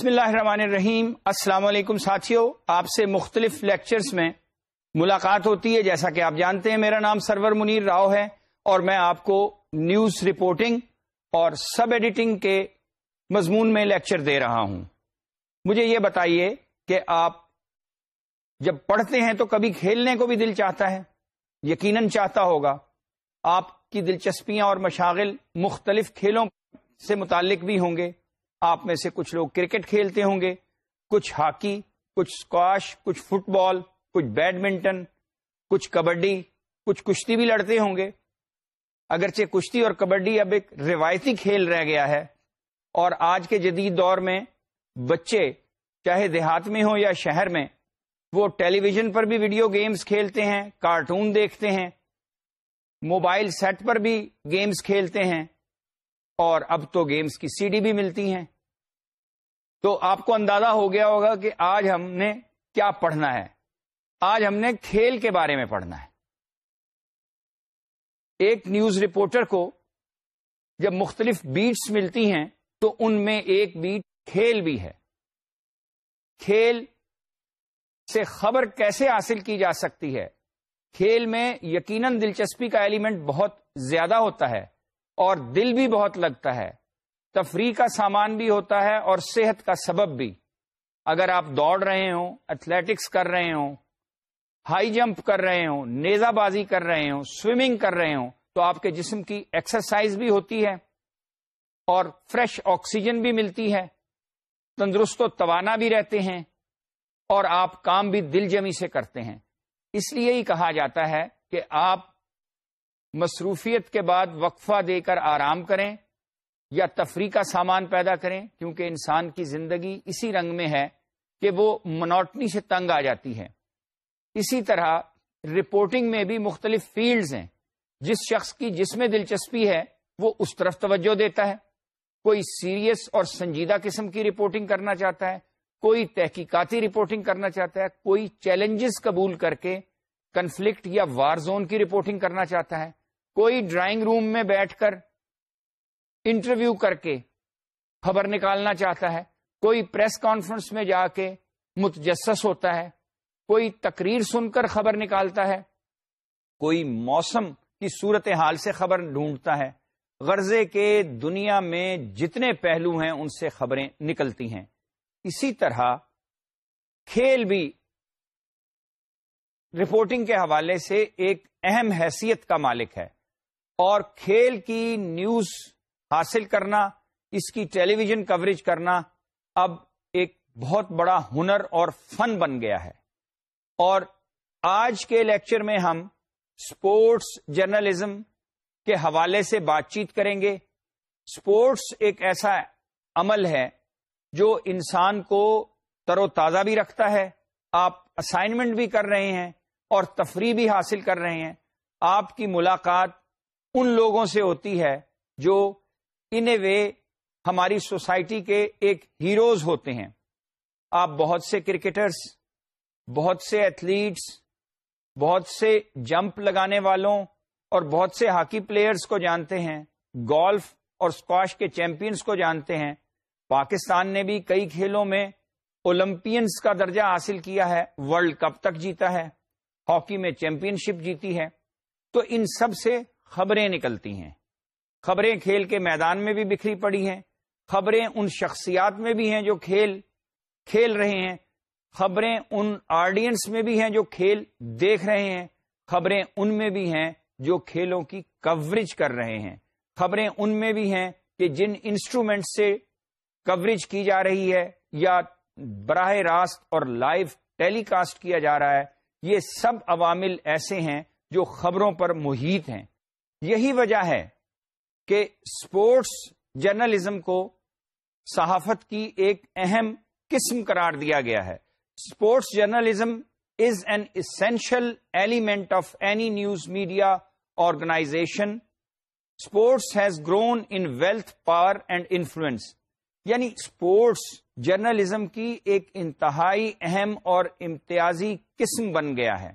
بسم اللہ الرحمن الرحیم۔ السلام علیکم ساتھیوں آپ سے مختلف لیکچرز میں ملاقات ہوتی ہے۔ جیسا کہ آپ جانتے ہیں، میرا نام سرور منیر راؤ ہے اور میں آپ کو نیوز رپورٹنگ اور سب ایڈیٹنگ کے مضمون میں لیکچر دے رہا ہوں۔ مجھے یہ بتائیے کہ آپ جب پڑھتے ہیں تو کبھی کھیلنے کو بھی دل چاہتا ہے؟ یقیناً چاہتا ہوگا۔ آپ کی دلچسپیاں اور مشاغل مختلف کھیلوں سے متعلق بھی ہوں گے۔ آپ میں سے کچھ لوگ کرکٹ کھیلتے ہوں گے، کچھ ہاکی، کچھ اسکواش کچھ فٹ بال کچھ بیڈمنٹن کچھ کبڈی، کچھ کشتی بھی لڑتے ہوں گے۔ اگرچہ کشتی اور کبڈی اب ایک روایتی کھیل رہ گیا ہے، اور آج کے جدید دور میں بچے چاہے دیہات میں ہوں یا شہر میں، وہ ٹیلی ویژن پر بھی ویڈیو گیمز کھیلتے ہیں، کارٹون دیکھتے ہیں، موبائل سیٹ پر بھی گیمز کھیلتے ہیں۔ اور اب تو گیمز کی سی ڈی بھی ملتی ہیں۔ تو آپ کو اندازہ ہو گیا ہوگا کہ آج ہم نے کیا پڑھنا ہے۔ آج ہم نے کھیل کے بارے میں پڑھنا ہے۔ ایک نیوز رپورٹر کو جب مختلف بیٹس ملتی ہیں، تو ان میں ایک بیٹ کھیل بھی ہے۔ کھیل سے خبر کیسے حاصل کی جا سکتی ہے؟ کھیل میں یقیناً دلچسپی کا ایلیمنٹ بہت زیادہ ہوتا ہے۔ اور دل بھی بہت لگتا ہے۔ تفریح کا سامان بھی ہوتا ہے اور صحت کا سبب بھی۔ اگر آپ دوڑ رہے ہوں ایتھلیٹکس کر رہے ہوں ہائی جمپ کر رہے ہوں نیزا بازی کر رہے ہوں سوئمنگ کر رہے ہوں، تو آپ کے جسم کی ایکسرسائز بھی ہوتی ہے اور فریش آکسیجن بھی ملتی ہے۔ تندرست و توانا بھی رہتے ہیں اور آپ کام بھی دل جمی سے کرتے ہیں۔ اس لیے ہی کہا جاتا ہے کہ آپ مصروفیت کے بعد وقفہ دے کر آرام کریں یا تفریح کا سامان پیدا کریں، کیونکہ انسان کی زندگی اسی رنگ میں ہے کہ وہ منوٹنی سے تنگ آ جاتی ہے۔ اسی طرح رپورٹنگ میں بھی مختلف فیلڈز ہیں۔ جس شخص کی جس میں دلچسپی ہے، وہ اس طرف توجہ دیتا ہے۔ کوئی سیریس اور سنجیدہ قسم کی رپورٹنگ کرنا چاہتا ہے، کوئی تحقیقاتی رپورٹنگ کرنا چاہتا ہے، کوئی چیلنجز قبول کر کے کنفلکٹ یا وار زون کی رپورٹنگ کرنا چاہتا ہے۔ کوئی ڈرائنگ روم میں بیٹھ کر انٹرویو کر کے خبر نکالنا چاہتا ہے، کوئی پریس کانفرنس میں جا کے متجسس ہوتا ہے، کوئی تقریر سن کر خبر نکالتا ہے، کوئی موسم کی صورت حال سے خبر ڈھونڈتا ہے۔ غرضے کے دنیا میں جتنے پہلو ہیں، ان سے خبریں نکلتی ہیں۔ اسی طرح کھیل بھی رپورٹنگ کے حوالے سے ایک اہم حیثیت کا مالک ہے۔ اور کھیل کی نیوز حاصل کرنا، اس کی ٹیلی ویژن کوریج کرنا اب ایک بہت بڑا ہنر اور فن بن گیا ہے۔ اور آج کے لیکچر میں ہم اسپورٹس جرنلزم کے حوالے سے بات چیت کریں گے۔ اسپورٹس ایک ایسا عمل ہے جو انسان کو تر و تازہ بھی رکھتا ہے، آپ اسائنمنٹ بھی کر رہے ہیں اور تفریح بھی حاصل کر رہے ہیں۔ آپ کی ملاقات ان لوگوں سے ہوتی ہے جو ان اے وے ہماری سوسائٹی کے ایک ہیروز ہوتے ہیں۔ آپ بہت سے کرکٹرز، بہت سے ایتھلیٹس، بہت سے جمپ لگانے والوں اور بہت سے ہاکی پلیئرز کو جانتے ہیں، گولف اور اسکواش کے چیمپئنس کو جانتے ہیں۔ پاکستان نے بھی کئی کھیلوں میں اولمپئنس کا درجہ حاصل کیا ہے، ورلڈ کپ تک جیتا ہے، ہاکی میں چیمپئن شپ جیتی ہے۔ تو ان سب سے خبریں نکلتی ہیں۔ خبریں کھیل کے میدان میں بھی بکھری پڑی ہیں۔ خبریں ان شخصیات میں بھی ہیں جو کھیل کھیل رہے ہیں۔ خبریں ان آڈینس میں بھی ہیں جو کھیل دیکھ رہے ہیں۔ خبریں ان میں بھی ہیں جو کھیلوں کی کوریج کر رہے ہیں۔ خبریں ان میں بھی ہیں کہ جن انسٹرومنٹ سے کوریج کی جا رہی ہے یا براہ راست اور لائیو ٹیلی کاسٹ کیا جا رہا ہے، یہ سب عوامل ایسے ہیں جو خبروں پر محیط ہیں۔ یہی وجہ ہے کہ اسپورٹس جرنلزم کو صحافت کی ایک اہم قسم قرار دیا گیا ہے۔ Sports journalism is an essential element of any news media organization sports has grown in wealth power and influence یعنی اسپورٹس جرنلزم کی ایک انتہائی اہم اور امتیازی قسم بن گیا ہے۔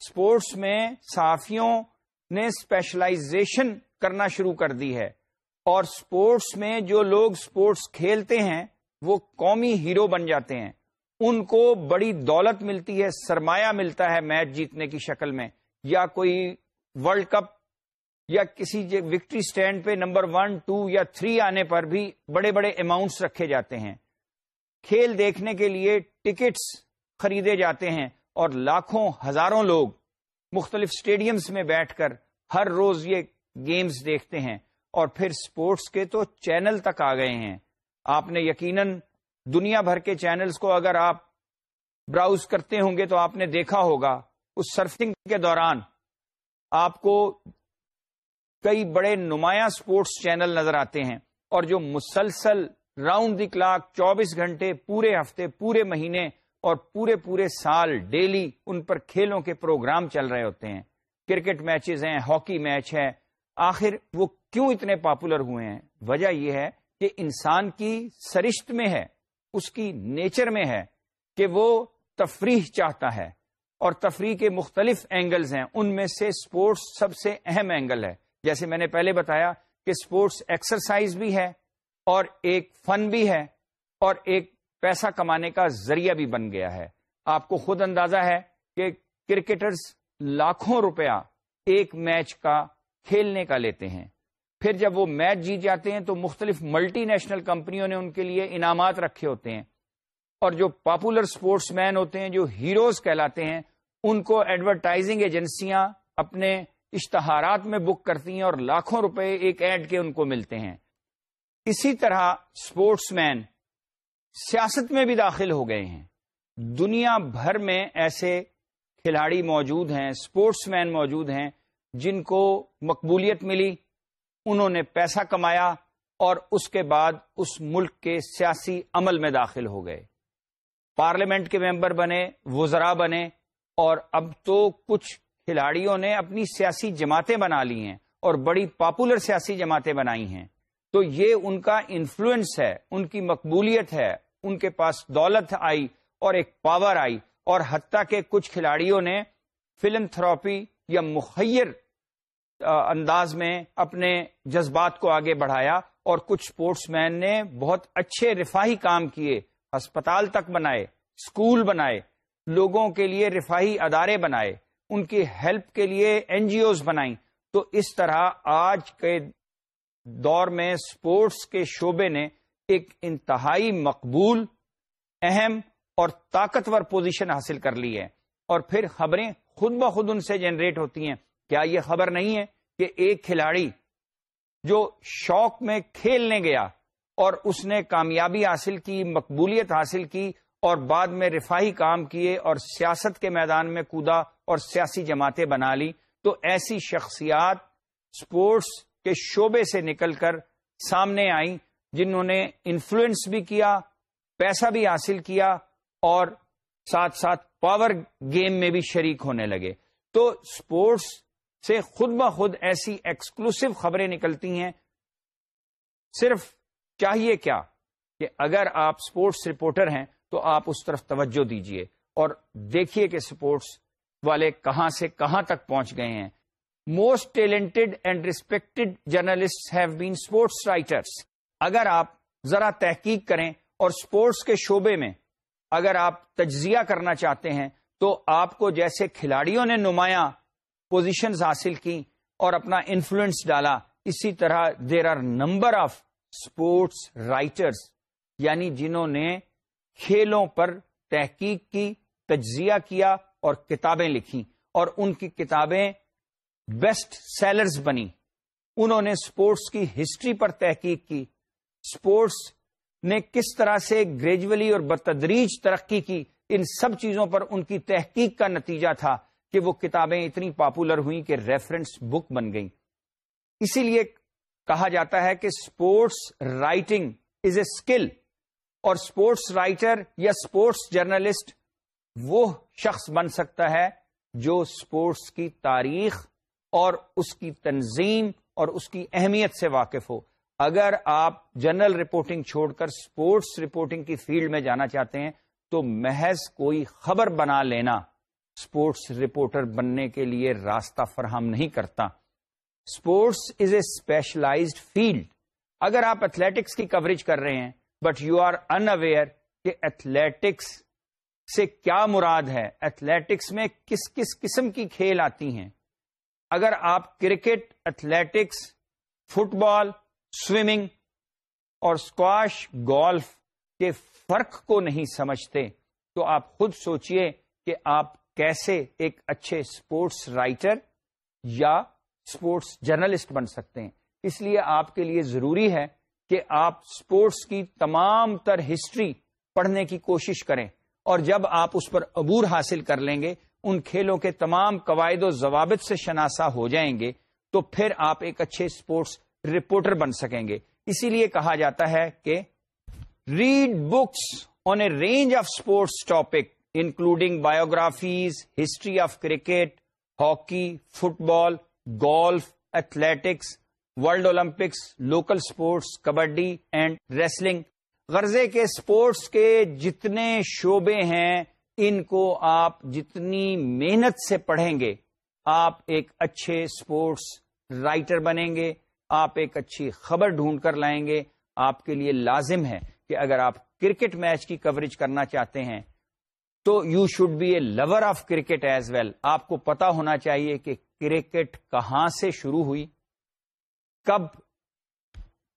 اسپورٹس میں صحافیوں نے اسپیشلائزیشن کرنا شروع کر دی ہے۔ اور اسپورٹس میں جو لوگ اسپورٹس کھیلتے ہیں، وہ قومی ہیرو بن جاتے ہیں۔ ان کو بڑی دولت ملتی ہے، سرمایہ ملتا ہے میچ جیتنے کی شکل میں۔ یا کوئی ورلڈ کپ یا کسی وکٹری سٹینڈ پہ نمبر ون، ٹو یا تھری آنے پر بھی بڑے بڑے اماؤنٹس رکھے جاتے ہیں۔ کھیل دیکھنے کے لیے ٹکٹس خریدے جاتے ہیں اور لاکھوں، ہزاروں لوگ مختلف سٹیڈیمز میں بیٹھ کر ہر روز یہ گیمز دیکھتے ہیں اور پھر سپورٹس کے تو چینل تک آ گئے ہیں۔ آپ نے یقیناً دنیا بھر کے چینلز کو اگر آپ براؤز کرتے ہوں گے تو آپ نے دیکھا ہوگا اس سرفنگ کے دوران آپ کو کئی بڑے نمایاں سپورٹس چینل نظر آتے ہیں اور جو مسلسل راؤنڈ دی کلاک چوبیس گھنٹے پورے ہفتے پورے مہینے اور پورے پورے سال ڈیلی ان پر کھیلوں کے پروگرام چل رہے ہوتے ہیں۔ کرکٹ میچز ہیں، ہاکی میچ ہے۔ آخر وہ کیوں اتنے پاپولر ہوئے ہیں؟ وجہ یہ ہے کہ انسان کی سرشت میں ہے، اس کی نیچر میں ہے کہ وہ تفریح چاہتا ہے۔ اور تفریح کے مختلف اینگلز ہیں۔ ان میں سے سپورٹس سب سے اہم اینگل ہے۔ جیسے میں نے پہلے بتایا کہ سپورٹس ایکسرسائز بھی ہے اور ایک فن بھی ہے اور ایک پیسہ کمانے کا ذریعہ بھی بن گیا ہے۔ آپ کو خود اندازہ ہے کہ کرکٹرز لاکھوں روپیہ ایک میچ کا کھیلنے کا لیتے ہیں۔ پھر جب وہ میچ جیت جاتے ہیں تو مختلف ملٹی نیشنل کمپنیوں نے ان کے لیے انعامات رکھے ہوتے ہیں۔ اور جو پاپولر سپورٹس مین ہوتے ہیں، جو ہیروز کہلاتے ہیں، ان کو ایڈورٹائزنگ ایجنسیاں اپنے اشتہارات میں بک کرتی ہیں اور لاکھوں روپے ایک ایڈ کے ان کو ملتے ہیں۔ اسی طرح سپورٹس مین سیاست میں بھی داخل ہو گئے ہیں۔ دنیا بھر میں ایسے کھلاڑی موجود ہیں، سپورٹس مین موجود ہیں، جن کو مقبولیت ملی، انہوں نے پیسہ کمایا اور اس کے بعد اس ملک کے سیاسی عمل میں داخل ہو گئے۔ پارلیمنٹ کے ممبر بنے وزراء بنے اور اب تو کچھ کھلاڑیوں نے اپنی سیاسی جماعتیں بنا لی ہیں اور بڑی پاپولر سیاسی جماعتیں بنائی ہیں۔ تو یہ ان کا انفلوئنس ہے، ان کی مقبولیت ہے، ان کے پاس دولت آئی اور ایک پاور آئی اور حتیٰ کہ کچھ کھلاڑیوں نے فلم تھراپی یا مخیر انداز میں اپنے جذبات کو آگے بڑھایا اور کچھ اسپورٹس مین نے بہت اچھے رفاہی کام کیے، ہسپتال تک بنائے اسکول بنائے، لوگوں کے لیے رفاہی ادارے بنائے، ان کی ہیلپ کے لیے این جی اوز بنائی تو اس طرح آج کے دور میں اسپورٹس کے شعبے نے ایک انتہائی مقبول، اہم اور طاقتور پوزیشن حاصل کر لی ہے۔ اور پھر خبریں خود بخود ان سے جنریٹ ہوتی ہیں۔ کیا یہ خبر نہیں ہے کہ ایک کھلاڑی جو شوق میں کھیلنے گیا اور اس نے کامیابی حاصل کی، مقبولیت حاصل کی اور بعد میں رفاہی کام کیے اور سیاست کے میدان میں کودا اور سیاسی جماعتیں بنا لی، تو ایسی شخصیات، سپورٹس کے شعبے سے نکل کر سامنے آئیں، جنہوں نے انفلوئنس بھی کیا، پیسہ بھی حاصل کیا اور ساتھ ساتھ پاور گیم میں بھی شریک ہونے لگے۔ تو سپورٹس سے خود بخود ایسی ایکسکلوسو خبریں نکلتی ہیں۔ صرف چاہیے کیا کہ اگر آپ سپورٹس رپورٹر ہیں تو آپ اس طرف توجہ دیجیے اور دیکھیے کہ سپورٹس والے کہاں سے کہاں تک پہنچ گئے ہیں۔ Most talented and respected journalist have been sports writers اگر آپ ذرا تحقیق کریں اور اسپورٹس کے شعبے میں اگر آپ تجزیہ کرنا چاہتے ہیں تو آپ کو جیسے کھلاڑیوں نے نمایاں پوزیشنز حاصل کی اور اپنا انفلوئنس ڈالا، اسی طرح there are number of sports writers یعنی جنہوں نے کھیلوں پر تحقیق کی، تجزیہ کیا اور کتابیں لکھی اور ان کی کتابیں بیسٹ سیلرز بنی۔ انہوں نے اسپورٹس کی ہسٹری پر تحقیق کی۔ اسپورٹس نے کس طرح سے گریجولی اور بتدریج ترقی کی، ان سب چیزوں پر ان کی تحقیق کا نتیجہ تھا کہ وہ کتابیں اتنی پاپولر ہوئیں کہ ریفرنس بک بن گئیں۔ اسی لیے کہا جاتا ہے کہ sports writing is a skill اور اسپورٹس رائٹر یا اسپورٹس جرنلسٹ وہ شخص بن سکتا ہے جو اسپورٹس کی تاریخ اور اس کی تنظیم اور اس کی اہمیت سے واقف ہو۔ اگر آپ جنرل رپورٹنگ چھوڑ کر اسپورٹس رپورٹنگ کی فیلڈ میں جانا چاہتے ہیں، تو محض کوئی خبر بنا لینا اسپورٹس رپورٹر بننے کے لیے راستہ فراہم نہیں کرتا۔ Sports is a specialized field اگر آپ ایتھلیٹکس کی کوریج کر رہے ہیں but you are unaware کہ ایتھلیٹکس سے کیا مراد ہے۔ ایتھلیٹکس میں کس کس قسم کی کھیل آتی ہیں۔ اگر آپ cricket athletics football swimming اور اسکواش گولف کے فرق کو نہیں سمجھتے، تو آپ خود سوچئے کہ آپ کیسے ایک اچھے اسپورٹس رائٹر یا اسپورٹس جرنلسٹ بن سکتے ہیں۔ اس لیے آپ کے لیے ضروری ہے کہ آپ اسپورٹس کی تمام تر ہسٹری پڑھنے کی کوشش کریں اور جب آپ اس پر عبور حاصل کر لیں گے ان کھیلوں کے تمام قواعد و ضوابط سے شناسا ہو جائیں گے تو پھر آپ ایک اچھے اسپورٹس رپورٹر بن سکیں گے۔ اسی لیے کہا جاتا ہے کہ read books on a range of sports topic including biographies history of cricket hockey football golf athletics world Olympics local sports kabaddi and wrestling غرضے کے اسپورٹس کے جتنے شعبے ہیں ان کو آپ جتنی محنت سے پڑھیں گے، آپ ایک اچھے اسپورٹس رائٹر بنیں گے، آپ ایک اچھی خبر ڈھونڈ کر لائیں گے۔ آپ کے لیے لازم ہے کہ اگر آپ کرکٹ میچ کی کوریج کرنا چاہتے ہیں، تو you should be a lover of cricket as well آپ کو پتا ہونا چاہیے کہ کرکٹ کہاں سے شروع ہوئی، کب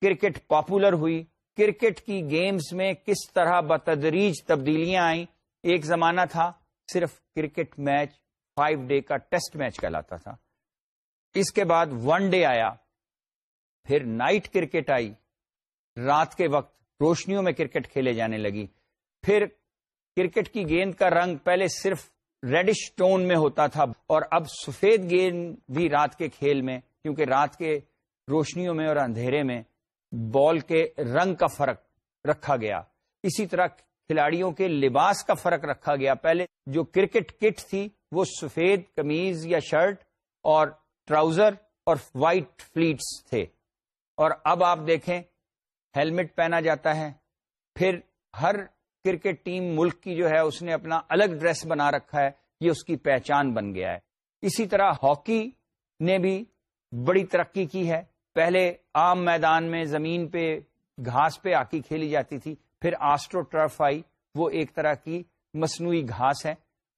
کرکٹ پاپولر ہوئی، کرکٹ کی گیمز میں کس طرح بتدریج تبدیلیاں آئیں ایک زمانہ تھا صرف کرکٹ میچ، فائیو ڈے کا ٹیسٹ میچ کہلاتا تھا۔ اس کے بعد ون ڈے آیا، پھر نائٹ کرکٹ آئی۔ رات کے وقت روشنیوں میں کرکٹ کھیلے جانے لگی۔ پھر کرکٹ کی گیند کا رنگ پہلے صرف ریڈش ٹون میں ہوتا تھا اور اب سفید گیند بھی رات کے کھیل میں، کیونکہ رات کے روشنیوں میں اور اندھیرے میں بال کے رنگ کا فرق رکھا گیا۔ اسی طرح کھلاڑیوں کے لباس کا فرق رکھا گیا۔ پہلے جو کرکٹ کٹ تھی، وہ سفید کمیز یا شرٹ اور ٹراؤزر اور وائٹ فلیٹس تھے۔ اور اب آپ دیکھیں، ہیلمٹ پہنا جاتا ہے۔ پھر ہر کرکٹ ٹیم ملک کی جو ہے، اس نے اپنا الگ ڈریس بنا رکھا ہے۔ یہ اس کی پہچان بن گیا ہے۔ اسی طرح ہاکی نے بھی بڑی ترقی کی ہے۔ پہلے عام میدان میں زمین پہ، گھاس پہ ہاکی کھیلی جاتی تھی۔ پھر آسٹرو ٹرف آئی وہ ایک طرح کی مصنوعی گھاس ہے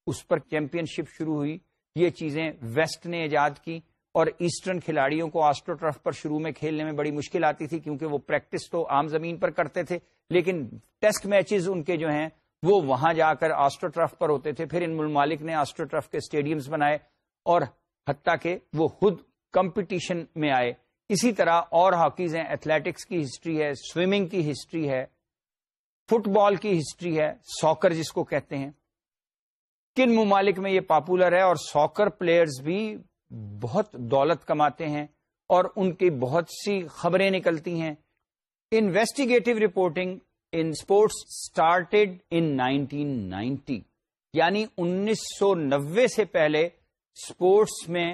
اس پر چیمپئن شپ شروع ہوئی۔ یہ چیزیں ویسٹ نے ایجاد کی اور ایسٹرن کھلاڑیوں کو آسٹرو ٹرف پر شروع میں کھیلنے میں بڑی مشکل آتی تھی کیونکہ وہ پریکٹس تو عام زمین پر کرتے تھے، لیکن ٹیسٹ میچز ان کے جو ہیں، وہ وہاں جا کر آسٹرو ٹرف پر ہوتے تھے۔ پھر ان ممالک نے آسٹرو ٹرف کے اسٹیڈیمز بنائے اور حتیٰ کہ وہ خود کمپٹیشن میں آئے۔ اسی طرح اور ہاکیز ہیں، ایتھلیٹکس کی ہسٹری ہے، سوئمنگ کی ہسٹری ہے۔ فٹ بال کی ہسٹری ہے، ساکر جس کو کہتے ہیں۔ کن ممالک میں یہ پاپولر ہے اور ساکر پلیئرز بھی بہت دولت کماتے ہیں اور ان کی بہت سی خبریں نکلتی ہیں۔ Investigative reporting in sports started in nineteen ninety یعنی انیس سو نوے سے پہلے اسپورٹس میں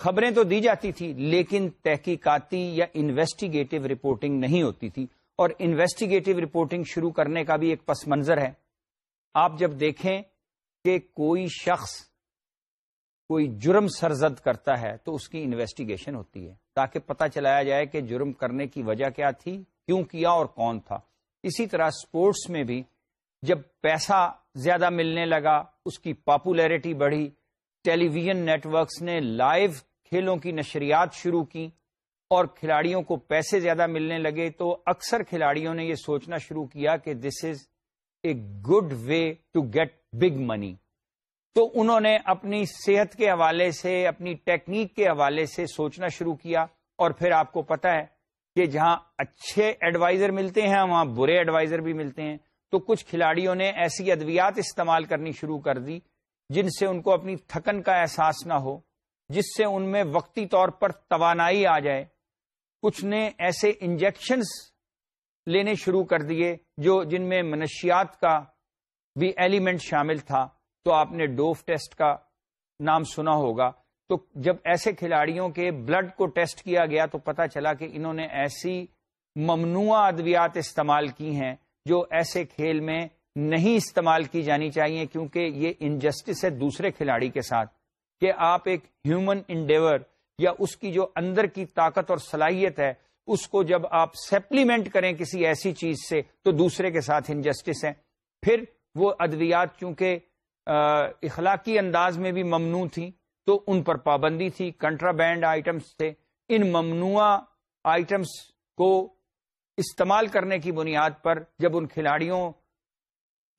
خبریں تو دی جاتی تھی، لیکن تحقیقاتی یا انویسٹیگیٹو رپورٹنگ نہیں ہوتی تھی۔ اور انویسٹیگیٹو رپورٹنگ شروع کرنے کا بھی ایک پس منظر ہے۔ آپ جب دیکھیں کہ کوئی شخص کوئی جرم سرزد کرتا ہے تو اس کی انویسٹیگیشن ہوتی ہے، تاکہ پتہ چلایا جائے کہ جرم کرنے کی وجہ کیا تھی، کیوں کیا اور کون تھا۔ اسی طرح سپورٹس میں بھی جب پیسہ زیادہ ملنے لگا، اس کی پاپولیرٹی بڑھی۔ ٹیلی ویژن نیٹ ورکس نے لائیو کھیلوں کی نشریات شروع کی۔ اور کھلاڑیوں کو پیسے زیادہ ملنے لگے تو اکثر کھلاڑیوں نے یہ سوچنا شروع کیا کہ this is a good way to get big money تو انہوں نے اپنی صحت کے حوالے سے، اپنی ٹیکنیک کے حوالے سے سوچنا شروع کیا اور پھر آپ کو پتا ہے کہ جہاں اچھے ایڈوائزر ملتے ہیں، وہاں برے ایڈوائزر بھی ملتے ہیں۔ تو کچھ کھلاڑیوں نے ایسی ادویات استعمال کرنی شروع کر دی جن سے ان کو اپنی تھکن کا احساس نہ ہو، جس سے ان میں وقتی طور پر توانائی آ جائے۔ کچھ نے ایسے انجیکشنز لینے شروع کر دیے جو جن میں منشیات کا بھی ایلیمنٹ شامل تھا، تو آپ نے ڈوف ٹیسٹ کا نام سنا ہوگا۔ تو جب ایسے کھلاڑیوں کے بلڈ کو ٹیسٹ کیا گیا تو پتا چلا کہ انہوں نے ایسی ممنوع ادویات استعمال کی ہیں جو ایسے کھیل میں نہیں استعمال کی جانی چاہیے، کیونکہ یہ انجسٹس ہے دوسرے کھلاڑی کے ساتھ۔ کہ آپ ایک ہیومن انڈیور یا اس کی جو اندر کی طاقت اور صلاحیت ہے، اس کو جب آپ سپلیمنٹ کریں کسی ایسی چیز سے، تو دوسرے کے ساتھ انجسٹس ہے پھر وہ ادویات چونکہ اخلاقی انداز میں بھی ممنوع تھیں، تو ان پر پابندی تھی۔ کنٹرابینڈ آئٹمس تھے۔ ان ممنوع آئٹمس کو استعمال کرنے کی بنیاد پر جب ان کھلاڑیوں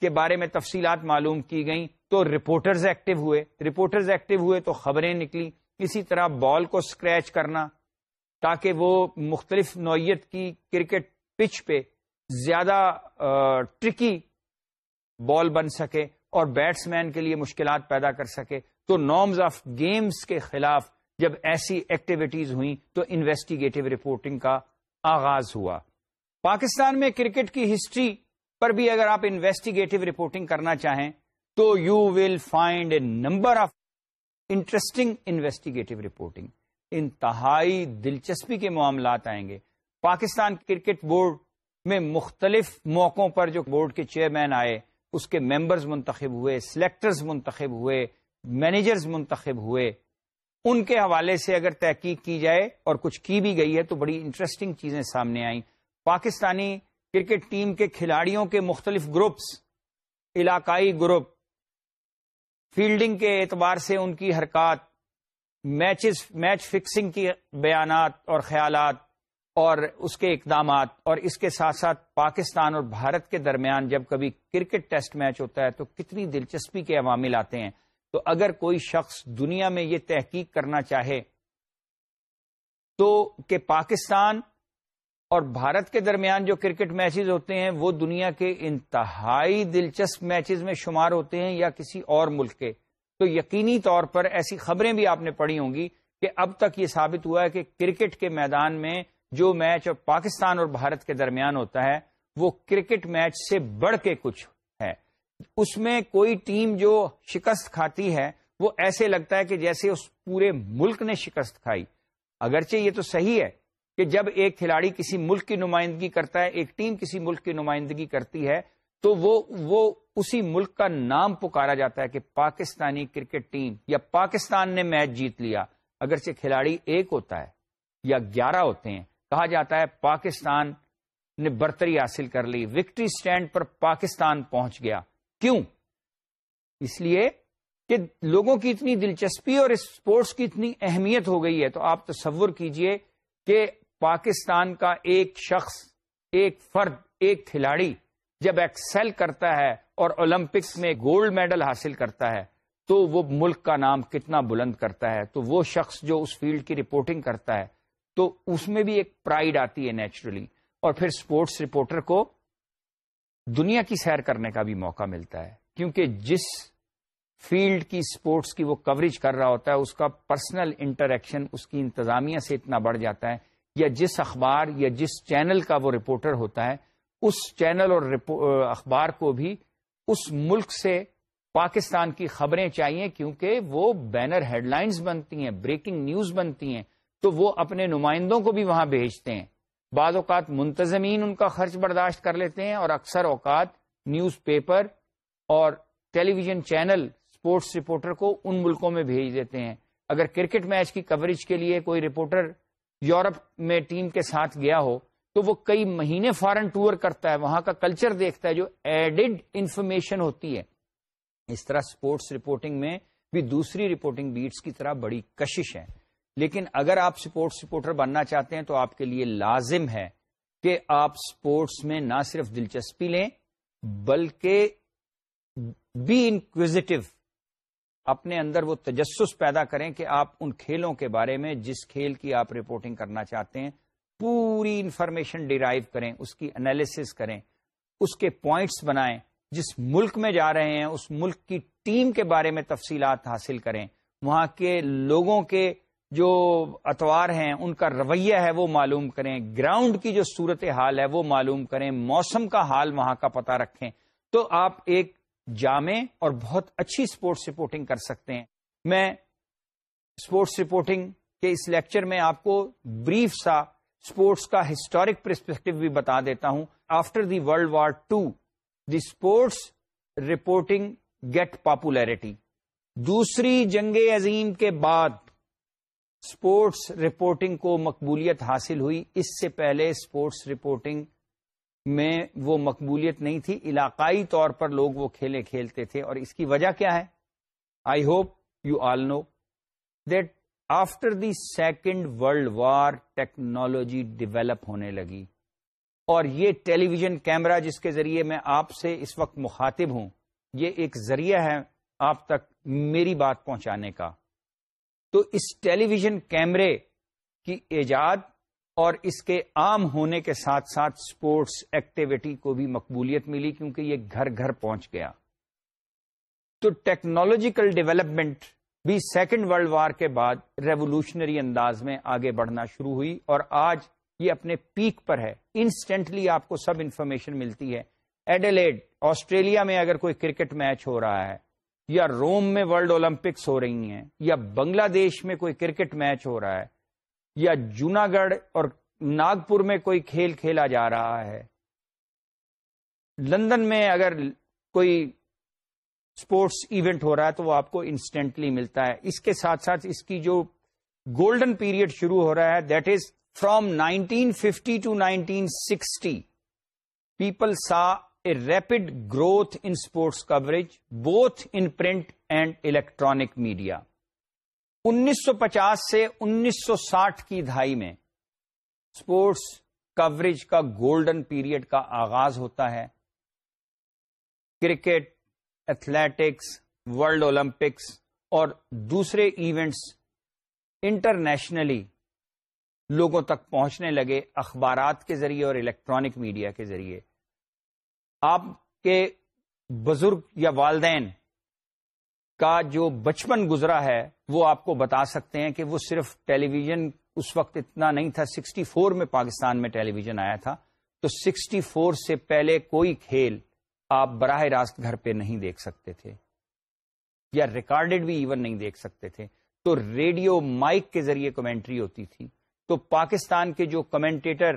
کے بارے میں تفصیلات معلوم کی گئیں، تو رپورٹرز ایکٹیو ہوئے۔ رپورٹرز ایکٹیو ہوئے تو خبریں نکلی اسی طرح بال کو اسکریچ کرنا، تاکہ وہ مختلف نوعیت کی کرکٹ پچ پہ زیادہ ٹرکی بال بن سکے اور بیٹس مین کے لیے مشکلات پیدا کر سکے۔ تو نارمز آف گیمز کے خلاف جب ایسی ایکٹیویٹیز ہوئیں تو انویسٹیگیٹو رپورٹنگ کا آغاز ہوا۔ پاکستان میں کرکٹ کی ہسٹری پر بھی اگر آپ انویسٹیگیٹو رپورٹنگ کرنا چاہیں تو you will find a number of interesting investigative reporting, انتہائی دلچسپی کے معاملات آئیں گے۔ پاکستان کرکٹ بورڈ میں مختلف موقعوں پر جو بورڈ کے چیئرمین آئے، اس کے ممبرز منتخب ہوئے، سلیکٹرز منتخب ہوئے، مینیجرز منتخب ہوئے، ان کے حوالے سے اگر تحقیق کی جائے اور کچھ کی بھی گئی ہے تو بڑی انٹرسٹنگ چیزیں سامنے آئیں۔ پاکستانی کرکٹ ٹیم کے کھلاڑیوں کے مختلف گروپس، علاقائی گروپ فیلڈنگ کے اعتبار سے ان کی حرکات، میچز، میچ فکسنگ کی بیانات اور خیالات اور اس کے اقدامات اور اس کے ساتھ ساتھ پاکستان اور بھارت کے درمیان جب کبھی کرکٹ ٹیسٹ میچ ہوتا ہے تو کتنی دلچسپی کے عوامل آتے ہیں۔ تو اگر کوئی شخص دنیا میں یہ تحقیق کرنا چاہے تو کہ پاکستان اور بھارت کے درمیان جو کرکٹ میچز ہوتے ہیں، وہ دنیا کے انتہائی دلچسپ میچز میں شمار ہوتے ہیں یا کسی اور ملک کے۔ تو یقینی طور پر ایسی خبریں بھی آپ نے پڑھی ہوں گی کہ اب تک یہ ثابت ہوا ہے کہ کرکٹ کے میدان میں جو میچ پاکستان اور بھارت کے درمیان ہوتا ہے، وہ کرکٹ میچ سے بڑھ کے کچھ ہے۔ اس میں کوئی ٹیم جو شکست کھاتی ہے، وہ ایسے لگتا ہے کہ جیسے اس پورے ملک نے شکست کھائی۔ اگرچہ یہ تو صحیح ہے کہ جب ایک کھلاڑی کسی ملک کی نمائندگی کرتا ہے، ایک ٹیم کسی ملک کی نمائندگی کرتی ہے، تو وہ وہ اسی ملک کا نام پکارا جاتا ہے کہ پاکستانی کرکٹ ٹیم یا پاکستان نے میچ جیت لیا۔ اگرچہ کھلاڑی ایک ہوتا ہے یا گیارہ ہوتے ہیں، کہا جاتا ہے پاکستان نے برتری حاصل کر لی، وکٹری سٹینڈ پر پاکستان پہنچ گیا۔ کیوں؟ اس لیے کہ لوگوں کی اتنی دلچسپی اور اس اسپورٹس کی اتنی اہمیت ہو گئی ہے، تو آپ تصور کیجیے کہ پاکستان کا ایک شخص، ایک فرد، ایک کھلاڑی جب ایکسل کرتا ہے اور اولمپکس میں گولڈ میڈل حاصل کرتا ہے، تو وہ ملک کا نام کتنا بلند کرتا ہے۔ تو وہ شخص جو اس فیلڈ کی رپورٹنگ کرتا ہے، تو اس میں بھی ایک پرائڈ آتی ہے نیچرلی اور پھر سپورٹس رپورٹر کو دنیا کی سیر کرنے کا بھی موقع ملتا ہے۔ کیونکہ جس فیلڈ کی سپورٹس کی وہ کوریج کر رہا ہوتا ہے، اس کا پرسنل انٹریکشن اس کی انتظامیہ سے اتنا بڑھ جاتا ہے یا جس اخبار یا جس چینل کا وہ رپورٹر ہوتا ہے، اس چینل اور اخبار کو بھی اس ملک سے پاکستان کی خبریں چاہیے کیونکہ وہ بینر ہیڈ لائنز بنتی ہیں، بریکنگ نیوز بنتی ہیں، تو وہ اپنے نمائندوں کو بھی وہاں بھیجتے ہیں۔ بعض اوقات منتظمین ان کا خرچ برداشت کر لیتے ہیں اور اکثر اوقات نیوز پیپر اور television channel sports reporter کو ان ملکوں میں بھیج دیتے ہیں۔ اگر کرکٹ میچ کی کوریج کے لیے کوئی رپورٹر یورپ میں ٹیم کے ساتھ گیا ہو تو وہ کئی مہینے فارن ٹور کرتا ہے، وہاں کا کلچر دیکھتا ہے، جو ایڈڈ انفارمیشن ہوتی ہے۔ اس طرح سپورٹس رپورٹنگ میں بھی دوسری رپورٹنگ بیٹس کی طرح بڑی کشش ہے۔ لیکن اگر آپ سپورٹس رپورٹر بننا چاہتے ہیں تو آپ کے لیے لازم ہے کہ آپ سپورٹس میں نہ صرف دلچسپی لیں، بلکہ بی انکوزیٹو اپنے اندر وہ تجسس پیدا کریں کہ آپ ان کھیلوں کے بارے میں جس کھیل کی آپ رپورٹنگ کرنا چاہتے ہیں، پوری انفارمیشن ڈیرائیو کریں، اس کی انالیسس کریں، اس کے پوائنٹس بنائیں، جس ملک میں جا رہے ہیں، اس ملک کی ٹیم کے بارے میں تفصیلات حاصل کریں۔ وہاں کے لوگوں کے جو اتوار ہیں، ان کا رویہ ہے وہ معلوم کریں۔ گراؤنڈ کی جو صورت حال ہے وہ معلوم کریں۔ موسم کا حال وہاں کا پتہ رکھیں۔ تو آپ ایک جامع اور بہت اچھی اسپورٹس رپورٹنگ کر سکتے ہیں۔ میں اسپورٹس رپورٹنگ کے اس لیکچر میں آپ کو بریف سا اسپورٹس کا ہسٹورک پرسپیکٹو بھی بتا دیتا ہوں۔ After the world war two, the sports reporting get popularity. دوسری جنگ عظیم کے بعد اسپورٹس رپورٹنگ کو مقبولیت حاصل ہوئی۔ اس سے پہلے اسپورٹس رپورٹنگ میں وہ مقبولیت نہیں تھی۔ علاقائی طور پر لوگ وہ کھیلے کھیلتے تھے اور اس کی وجہ کیا ہے؟ I hope you all know that after the second world war technology develop ہونے لگی اور یہ ٹیلی ویژن کیمرہ جس کے ذریعے میں آپ سے اس وقت مخاطب ہوں، یہ ایک ذریعہ ہے آپ تک میری بات پہنچانے کا۔ تو اس ٹیلی ویژن کیمرے کی ایجاد اور اس کے عام ہونے کے ساتھ ساتھ اسپورٹس ایکٹیویٹی کو بھی مقبولیت ملی کیونکہ یہ گھر گھر پہنچ گیا۔ تو ٹیکنالوجیکل ڈیولپمنٹ بھی سیکنڈ ورلڈ وار کے بعد ریولیوشنری انداز میں آگے بڑھنا شروع ہوئی اور آج یہ اپنے پیک پر ہے۔ انسٹنٹلی آپ کو سب انفارمیشن ملتی ہے۔ ایڈیلیڈ، آسٹریلیا میں اگر کوئی کرکٹ میچ ہو رہا ہے، یا روم میں ورلڈ اولمپکس ہو رہی ہیں، یا بنگلہ دیش میں کوئی کرکٹ میچ ہو رہا ہے یا جوناگڑھ اور ناگپور میں کوئی کھیل کھیلا جا رہا ہے؟ لندن میں اگر کوئی اسپورٹس ایونٹ ہو رہا ہے تو وہ آپ کو انسٹنٹلی ملتا ہے۔ اس کے ساتھ ساتھ اس کی جو گولڈن پیریڈ شروع ہو رہا ہے، that is from nineteen fifty to nineteen sixty. People saw a rapid growth in sports coverage, both in print and electronic media. انیس سو پچاس سے انیس سو ساٹھ کی دہائی میں اسپورٹس کوریج کا گولڈن پیریڈ کا آغاز ہوتا ہے۔ کرکٹ، ایتھلیٹکس، ورلڈ اولمپکس اور دوسرے ایونٹس انٹرنیشنلی لوگوں تک پہنچنے لگے اخبارات کے ذریعے اور الیکٹرانک میڈیا کے ذریعے۔ آپ کے بزرگ یا والدین کا جو بچپن گزرا ہے، وہ آپ کو بتا سکتے ہیں کہ وہ صرف ٹیلی ویژن اس وقت اتنا نہیں تھا، سکسٹی فور میں پاکستان میں ٹیلی ویژن آیا تھا۔ تو سکسٹی فور سے پہلے کوئی کھیل آپ براہ راست گھر پہ نہیں دیکھ سکتے تھے۔ یا ریکارڈڈ بھی ایون نہیں دیکھ سکتے تھے۔ تو ریڈیو مائک کے ذریعے کمنٹری ہوتی تھی۔ تو پاکستان کے جو کمنٹیٹر،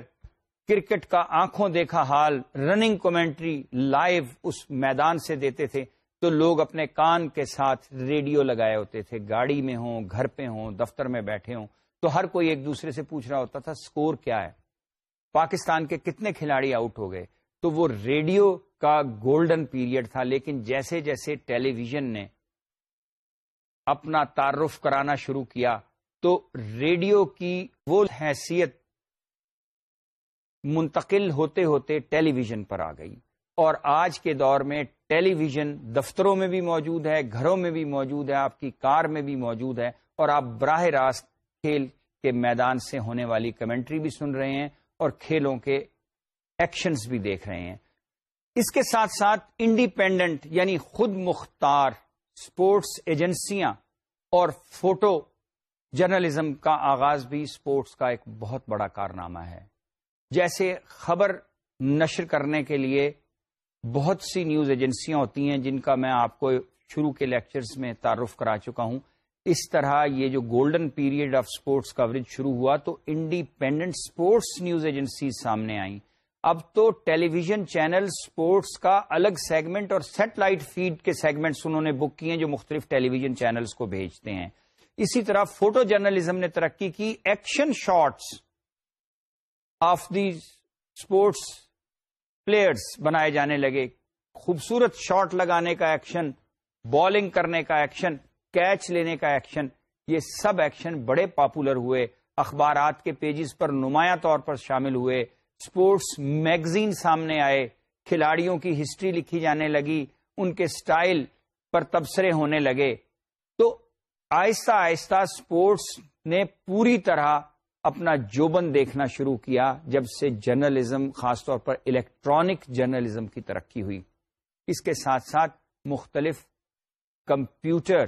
کرکٹ کا آنکھوں دیکھا حال، رننگ کمنٹری لائیو اس میدان سے دیتے تھے۔ تو لوگ اپنے کان کے ساتھ ریڈیو لگائے ہوتے تھے، گاڑی میں ہوں، گھر پہ ہوں، دفتر میں بیٹھے ہوں، تو ہر کوئی ایک دوسرے سے پوچھ رہا ہوتا تھا، سکور کیا ہے؟ پاکستان کے کتنے کھلاڑی آؤٹ ہو گئے؟ تو وہ ریڈیو کا گولڈن پیریڈ تھا، لیکن جیسے جیسے ٹیلی ویژن نے اپنا تعارف کرانا شروع کیا، تو ریڈیو کی وہ حیثیت منتقل ہوتے ہوتے ٹیلی ویژن پر آ گئی۔ اور آج کے دور میں ٹیلی ویژن دفتروں میں بھی موجود ہے، گھروں میں بھی موجود ہے، آپ کی کار میں بھی موجود ہے اور آپ براہ راست کھیل کے میدان سے ہونے والی کمنٹری بھی سن رہے ہیں اور کھیلوں کے ایکشنز بھی دیکھ رہے ہیں۔ اس کے ساتھ ساتھ انڈیپینڈنٹ یعنی خود مختار سپورٹس ایجنسیاں اور فوٹو جرنلزم کا آغاز بھی سپورٹس کا ایک بہت بڑا کارنامہ ہے۔ جیسے خبر نشر کرنے کے لیے بہت سی نیوز ایجنسیاں ہوتی ہیں جن کا میں آپ کو شروع کے لیکچرز میں تعارف کرا چکا ہوں۔ اس طرح یہ جو golden period of sports coverage شروع ہوا تو انڈیپینڈنٹ سپورٹس نیوز ایجنسیز سامنے آئیں۔ اب تو ٹیلی ویژن چینل سپورٹس کا الگ سیگمنٹ اور سیٹلائٹ فیڈ کے سیگمنٹس انہوں نے بک کیے جو مختلف ٹیلی ویژن چینلز کو بھیجتے ہیں۔ اسی طرح فوٹو جرنلزم نے ترقی کی action shots of the sports players بنائے جانے لگے، خوبصورت شاٹ لگانے کا ایکشن، بالنگ کرنے کا ایکشن، کیچ لینے کا ایکشن، یہ سب ایکشن بڑے پاپولر ہوئے، اخبارات کے پیجز پر نمایاں طور پر شامل ہوئے اسپورٹس میگزین سامنے آئے، کھلاڑیوں کی ہسٹری لکھی جانے لگی، ان کے سٹائل پر تبصرے ہونے لگے۔ تو آہستہ آہستہ اسپورٹس نے پوری طرح اپنا جوبن دیکھنا شروع کیا جب سے جرنلزم خاص طور پر الیکٹرانک جرنلزم کی ترقی ہوئی۔ اس کے ساتھ ساتھ مختلف کمپیوٹر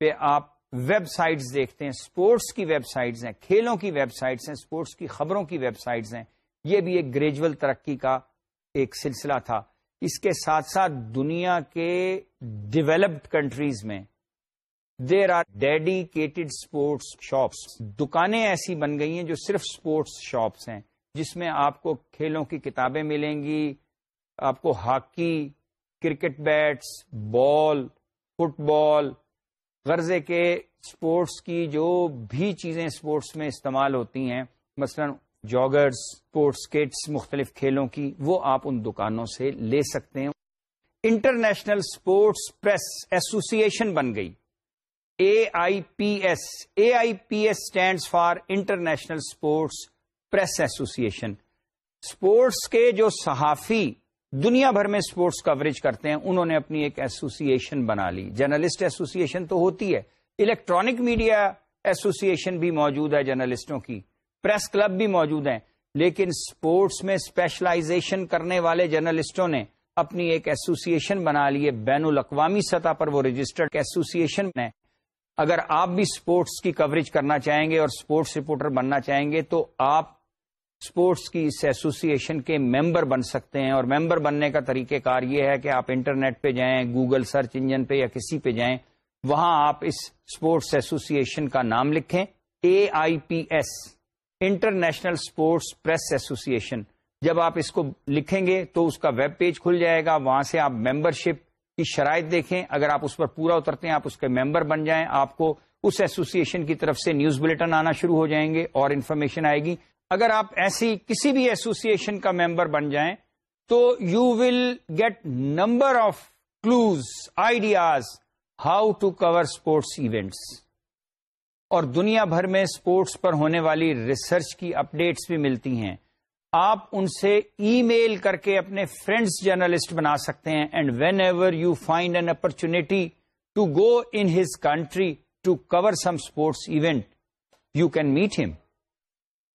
پہ آپ ویب سائٹس دیکھتے ہیں اسپورٹس کی ویب سائٹس ہیں، کھیلوں کی ویب سائٹس ہیں اسپورٹس کی خبروں کی ویب سائٹس ہیں۔ یہ بھی ایک گریجول ترقی کا ایک سلسلہ تھا۔ اس کے ساتھ ساتھ دنیا کے ڈیولپڈ کنٹریز میں there are dedicated sports shops دکانیں ایسی بن گئی ہیں جو صرف اسپورٹس شاپس ہیں، جس میں آپ کو کھیلوں کی کتابیں ملیں گی، آپ کو hockey, cricket bats, ball, football, غرضے کے اسپورٹس کی جو بھی چیزیں اسپورٹس میں استعمال ہوتی ہیں، مثلا جاگرز اسپورٹس کٹس مختلف کھیلوں کی، وہ آپ ان دکانوں سے لے سکتے ہیں۔ International sports press association بن گئی۔ A I P S A I P S stands for international sports press association sports کے جو صحافی دنیا بھر میں اسپورٹس کوریج کرتے ہیں، انہوں نے اپنی ایک ایسوسی ایشن بنا لی۔ جرنلسٹ ایسوسی ایشن تو ہوتی ہے۔ الیکٹرانک میڈیا ایسوسی ایشن بھی موجود ہے جرنلسٹوں کی۔ پریس کلب بھی موجود ہیں۔ لیکن اسپورٹس میں اسپیشلائزیشن کرنے والے جرنلسٹوں نے اپنی ایک ایسوسی ایشن بنا لی ہے۔ بین الاقوامی سطح پر وہ رجسٹرڈ ایسوسی ایشن ہے۔ اگر آپ بھی اسپورٹس کی کوریج کرنا چاہیں گے اور اسپورٹس رپورٹر بننا چاہیں گے تو آپ اسپورٹس کی اس ایسوسی ایشن کے ممبر بن سکتے ہیں اور ممبر بننے کا طریقہ کار یہ ہے کہ آپ انٹرنیٹ پہ جائیں گوگل سرچ انجن پہ یا کسی پہ جائیں، وہاں آپ اس اسپورٹس ایسوسی ایشن کا نام لکھیں A I P S international sports press association جب آپ اس کو لکھیں گے تو اس کا ویب پیج کھل جائے گا، وہاں سے آپ ممبر شپ کی شرائط دیکھیں، اگر آپ اس پر پورا اترتے ہیں، آپ اس کے ممبر بن جائیں، آپ کو اس ایسوسی ایشن کی طرف سے نیوز بلٹن آنا شروع ہو جائیں گے اور انفارمیشن آئے گی۔ اگر آپ ایسی کسی بھی ایسوسی ایشن کا ممبر بن جائیں، تو you will get number of close ideas how to cover sports events اور دنیا بھر میں اسپورٹس پر ہونے والی ریسرچ کی اپڈیٹس بھی ملتی ہیں۔ آپ ان سے ای میل کر کے اپنے فرینڈس جرنلسٹ بنا سکتے ہیں and whenever you find an opportunity to go in his country to cover some sports event, you can meet him.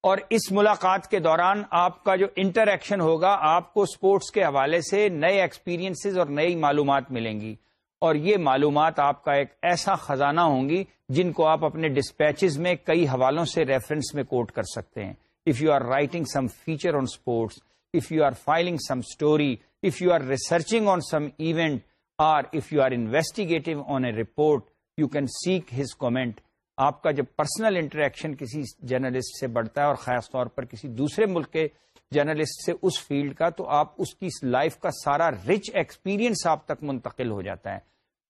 اور اس ملاقات کے دوران آپ کا جو انٹریکشن ہوگا، آپ کو اسپورٹس کے حوالے سے نئے ایکسپیرینس اور نئی معلومات ملیں گی۔ اور یہ معلومات آپ کا ایک ایسا خزانہ ہوں گی جن کو آپ اپنے ڈسپیچز میں کئی حوالوں سے ریفرنس میں کوٹ کر سکتے ہیں۔ If you are writing some feature on sports, if you are filing some story, if you are researching on some event, or if you are investigating on a report, you can seek his comment. آپ کا جب personal interaction کسی journalist سے بڑھتا ہے اور خاص طور پر کسی دوسرے ملک کے جرنلسٹ سے اس فیلڈ کا تو آپ اس کی لائف کا سارا رچ ایکسپیرئنس آپ تک منتقل ہو جاتا ہے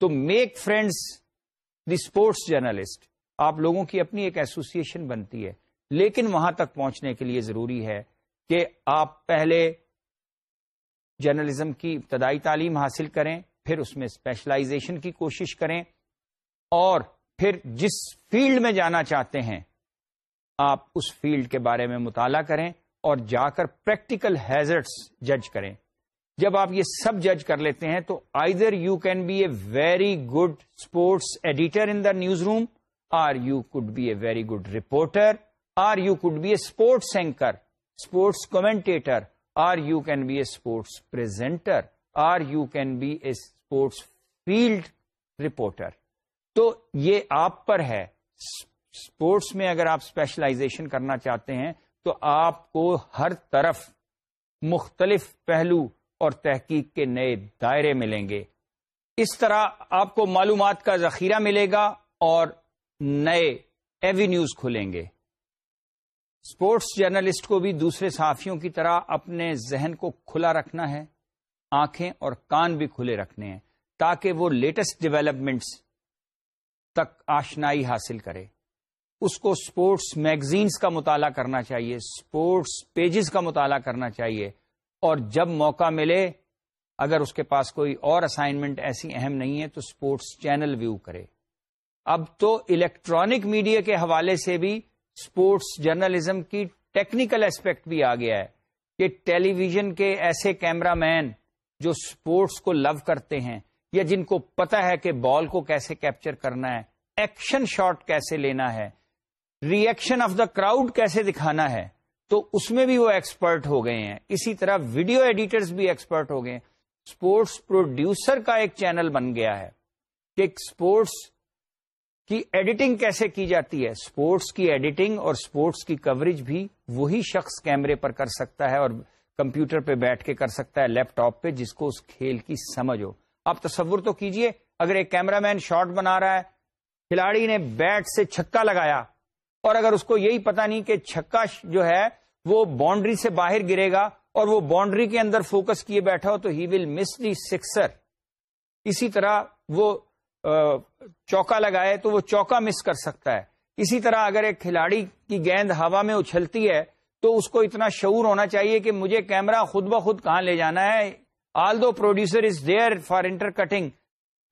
تو make friends the sports journalist آپ لوگوں کی اپنی ایک ایسوسیشن بنتی ہے لیکن وہاں تک پہنچنے کے لیے ضروری ہے کہ آپ پہلے جرنلزم کی ابتدائی تعلیم حاصل کریں، پھر اس میں اسپیشلائزیشن کی کوشش کریں اور پھر جس فیلڈ میں جانا چاہتے ہیں، آپ اس فیلڈ کے بارے میں مطالعہ کریں اور جا کر پریکٹیکل ہیزٹس جج کریں۔ جب آپ یہ سب جج کر لیتے ہیں تو either you can be a very good sports editor in the newsroom or you could be a very good reporter or you could be a sports anchor sports commentator or you can be a sports presenter or you can be a sports field reporter تو یہ آپ پر ہے. Sports میں اگر آپ specialisation کرنا چاہتے ہیں تو آپ کو ہر طرف مختلف پہلو اور تحقیق کے نئے دائرے ملیں گے. اس طرح آپ کو معلومات کا ذخیرہ ملے گا اور نئے ایوینیوز کھلیں گے. اسپورٹس جرنلسٹ کو بھی دوسرے صحافیوں کی طرح اپنے ذہن کو کھلا رکھنا ہے، آنکھیں اور کان بھی کھلے رکھنے ہیں، تاکہ وہ لیٹسٹ ڈیولپمنٹس تک آشنائی حاصل کرے۔ اس کو اسپورٹس میگزینس کا مطالعہ کرنا چاہیے اسپورٹس پیجز کا مطالعہ کرنا چاہیے۔ اور جب موقع ملے، اگر اس کے پاس کوئی اور اسائنمنٹ ایسی اہم نہیں ہے، تو اسپورٹس چینل ویو کرے۔ اب تو الیکٹرانک میڈیا کے حوالے سے بھی اسپورٹس جرنلزم کی ٹیکنیکل اسپیکٹ بھی آ گیا ہے کہ ٹیلی ویژن کے ایسے کیمرہ مین جو اسپورٹس کو لو کرتے ہیں یا جن کو پتا ہے کہ بال کو کیسے کیپچر کرنا ہے، ایکشن شاٹ کیسے لینا ہے، ریئیکشن آف دا کراؤڈ کیسے دکھانا ہے، تو اس میں بھی وہ ایکسپرٹ ہو گئے ہیں۔ اسی طرح ویڈیو ایڈیٹرز بھی ایکسپرٹ ہو گئے اسپورٹس پروڈیوسر کا ایک چینل بن گیا ہے کہ اسپورٹس کی ایڈیٹنگ کیسے کی جاتی ہے؟ اسپورٹس کی ایڈیٹنگ اور اسپورٹس کی کوریج بھی وہی شخص کیمرے پر کر سکتا ہے اور کمپیوٹر پہ بیٹھ کے کر سکتا ہے، لیپ ٹاپ پہ، جس کو اس کھیل کی سمجھ ہو۔ آپ تصور تو کیجیے، اگر ایک کیمرہ مین شاٹ بنا رہا ہے، کھلاڑی نے بیٹ سے چھکا لگایا اور اگر اس کو یہی پتا نہیں کہ چھکا جو ہے، وہ باؤنڈری سے باہر گرے گا اور وہ باؤنڈری کے اندر فوکس کیے بیٹھا ہو، تو ہی ول مس دی سکسر اسی طرح وہ چوکا لگائے تو وہ چوکا مس کر سکتا ہے۔ اسی طرح اگر ایک کھلاڑی کی گیند ہوا میں اچھلتی ہے، تو اس کو اتنا شعور ہونا چاہیے کہ مجھے کیمرہ خود بخود کہاں لے جانا ہے۔ Although producer is there for inter cutting